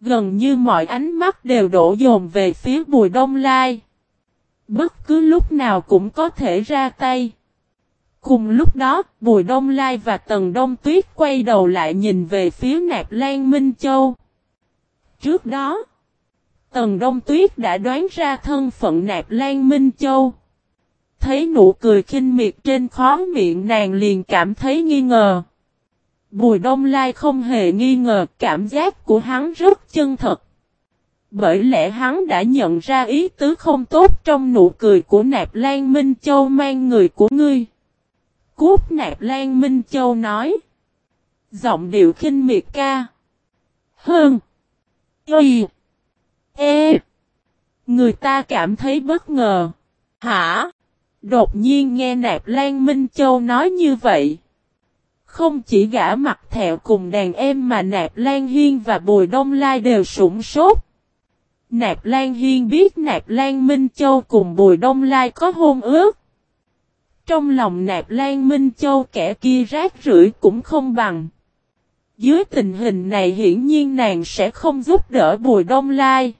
Gần như mọi ánh mắt đều đổ dồn về phía Bùi Đông Lai. Bất cứ lúc nào cũng có thể ra tay. Cùng lúc đó, Bùi Đông Lai và Tần Đông Tuyết quay đầu lại nhìn về phía Nạp Lan Minh Châu. Trước đó, Tần Đông Tuyết đã đoán ra thân phận Nạp Lan Minh Châu. Thấy nụ cười khinh miệt trên khó miệng nàng liền cảm thấy nghi ngờ. Bùi Đông Lai không hề nghi ngờ cảm giác của hắn rất chân thật. Bởi lẽ hắn đã nhận ra ý tứ không tốt trong nụ cười của Nạp Lan Minh Châu mang người của ngươi. Cút Nạp Lan Minh Châu nói. Giọng điệu khinh miệt ca. Hơn. Y. E. Người ta cảm thấy bất ngờ. Hả? Đột nhiên nghe Nạp Lan Minh Châu nói như vậy. Không chỉ gã mặt thẹo cùng đàn em mà Nạp Lan Hiên và Bùi Đông Lai đều sủng sốt. Nạp Lan Hiên biết Nạp Lan Minh Châu cùng Bùi Đông Lai có hôn ước. Trong lòng Nạp Lan Minh Châu kẻ kia rác rưởi cũng không bằng. Dưới tình hình này hiển nhiên nàng sẽ không giúp đỡ Bùi Đông Lai.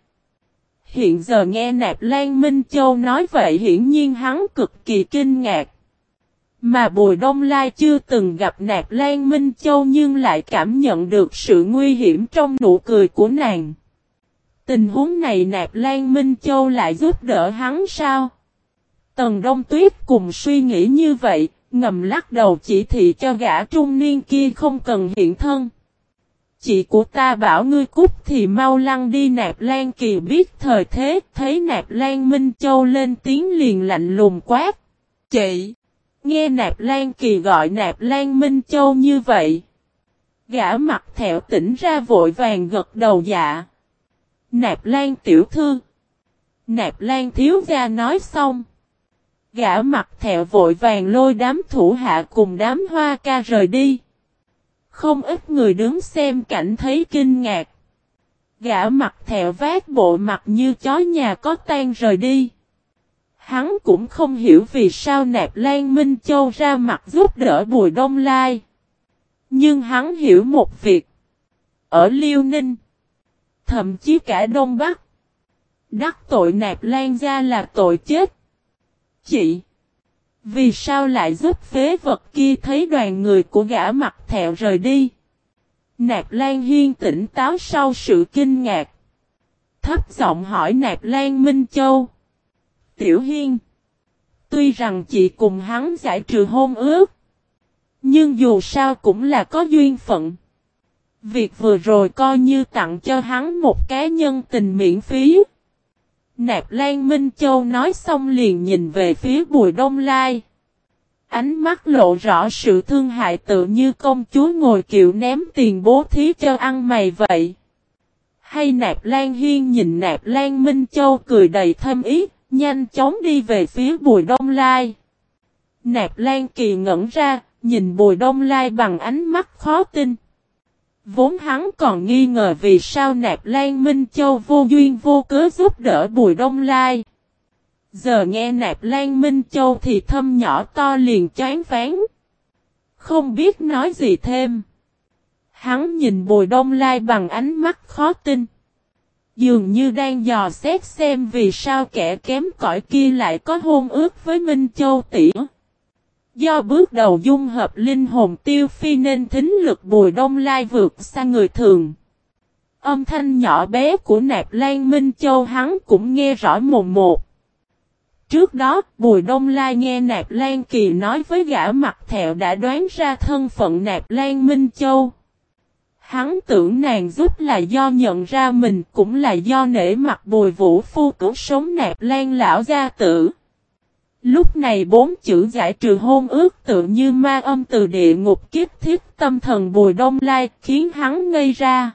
Hiện giờ nghe Nạp Lan Minh Châu nói vậy hiển nhiên hắn cực kỳ kinh ngạc. Mà Bùi Đông Lai chưa từng gặp Nạp Lan Minh Châu nhưng lại cảm nhận được sự nguy hiểm trong nụ cười của nàng. Tình huống này Nạp Lan Minh Châu lại giúp đỡ hắn sao? Tần Đông Tuyết cùng suy nghĩ như vậy, ngầm lắc đầu chỉ thị cho gã trung niên kia không cần hiện thân. Chị của ta bảo ngươi cút thì mau lăn đi Nạp Lan Kỳ biết thời thế, thấy Nạp Lan Minh Châu lên tiếng liền lạnh lùng quát. Chị! Nghe Nạp Lan Kỳ gọi Nạp Lan Minh Châu như vậy. Gã mặt thẹo tỉnh ra vội vàng gật đầu dạ. Nạp Lan tiểu thư. Nạp Lan thiếu gia nói xong. Gã mặt thẹo vội vàng lôi đám thủ hạ cùng đám hoa ca rời đi. Không ít người đứng xem cảnh thấy kinh ngạc. Gã mặt thẹo vác bộ mặt như chó nhà có tan rời đi. Hắn cũng không hiểu vì sao nạp Lan Minh Châu ra mặt giúp đỡ Bùi Đông Lai. Nhưng hắn hiểu một việc. Ở Liêu Ninh. Thậm chí cả Đông Bắc. Đắc tội nạp lan ra là tội chết. Chị. Vì sao lại giúp phế vật kia thấy đoàn người của gã mặt thẹo rời đi? Nạp Lan Hiên tỉnh táo sau sự kinh ngạc. Thấp giọng hỏi Nạp Lan Minh Châu. Tiểu Hiên. Tuy rằng chị cùng hắn giải trừ hôn ước. Nhưng dù sao cũng là có duyên phận. Việc vừa rồi coi như tặng cho hắn một cá nhân tình miễn phí. Nạp Lan Minh Châu nói xong liền nhìn về phía Bùi Đông Lai. Ánh mắt lộ rõ sự thương hại tự như công chúa ngồi kiệu ném tiền bố thí cho ăn mày vậy. Hay Nạp Lan Hiên nhìn Nạp Lan Minh Châu cười đầy thâm ý, nhanh chóng đi về phía Bùi Đông Lai. Nạp Lan Kỳ ngẩn ra, nhìn Bùi Đông Lai bằng ánh mắt khó tin. Vốn hắn còn nghi ngờ vì sao Nạp Lan Minh Châu vô duyên vô cớ giúp đỡ Bùi Đông Lai. Giờ nghe Nạp Lan Minh Châu thì thâm nhỏ to liền chán phán. Không biết nói gì thêm. Hắn nhìn Bùi Đông Lai bằng ánh mắt khó tin. Dường như đang dò xét xem vì sao kẻ kém cỏi kia lại có hôn ước với Minh Châu tỷ. Do bước đầu dung hợp linh hồn tiêu phi nên thính lực Bùi Đông Lai vượt xa người thường. Âm thanh nhỏ bé của nạp Lan Minh Châu hắn cũng nghe rõ mồm một. Trước đó, Bùi Đông Lai nghe Nạp Lan Kỳ nói với gã mặt thẹo đã đoán ra thân phận Nạp Lan Minh Châu. Hắn tưởng nàng giúp là do nhận ra mình cũng là do nể mặt bùi vũ phu cứu sống Nạp Lan lão gia tử. Lúc này bốn chữ giải trừ hôn ước tự như ma âm từ địa ngục kiếp thiết tâm thần Bùi Đông Lai khiến hắn ngây ra.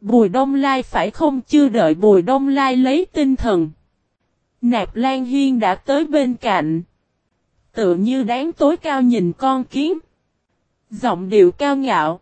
Bùi Đông Lai phải không chưa đợi Bùi Đông Lai lấy tinh thần. Nạp Lan Hiên đã tới bên cạnh. Tự như đáng tối cao nhìn con kiến. Giọng điệu cao ngạo.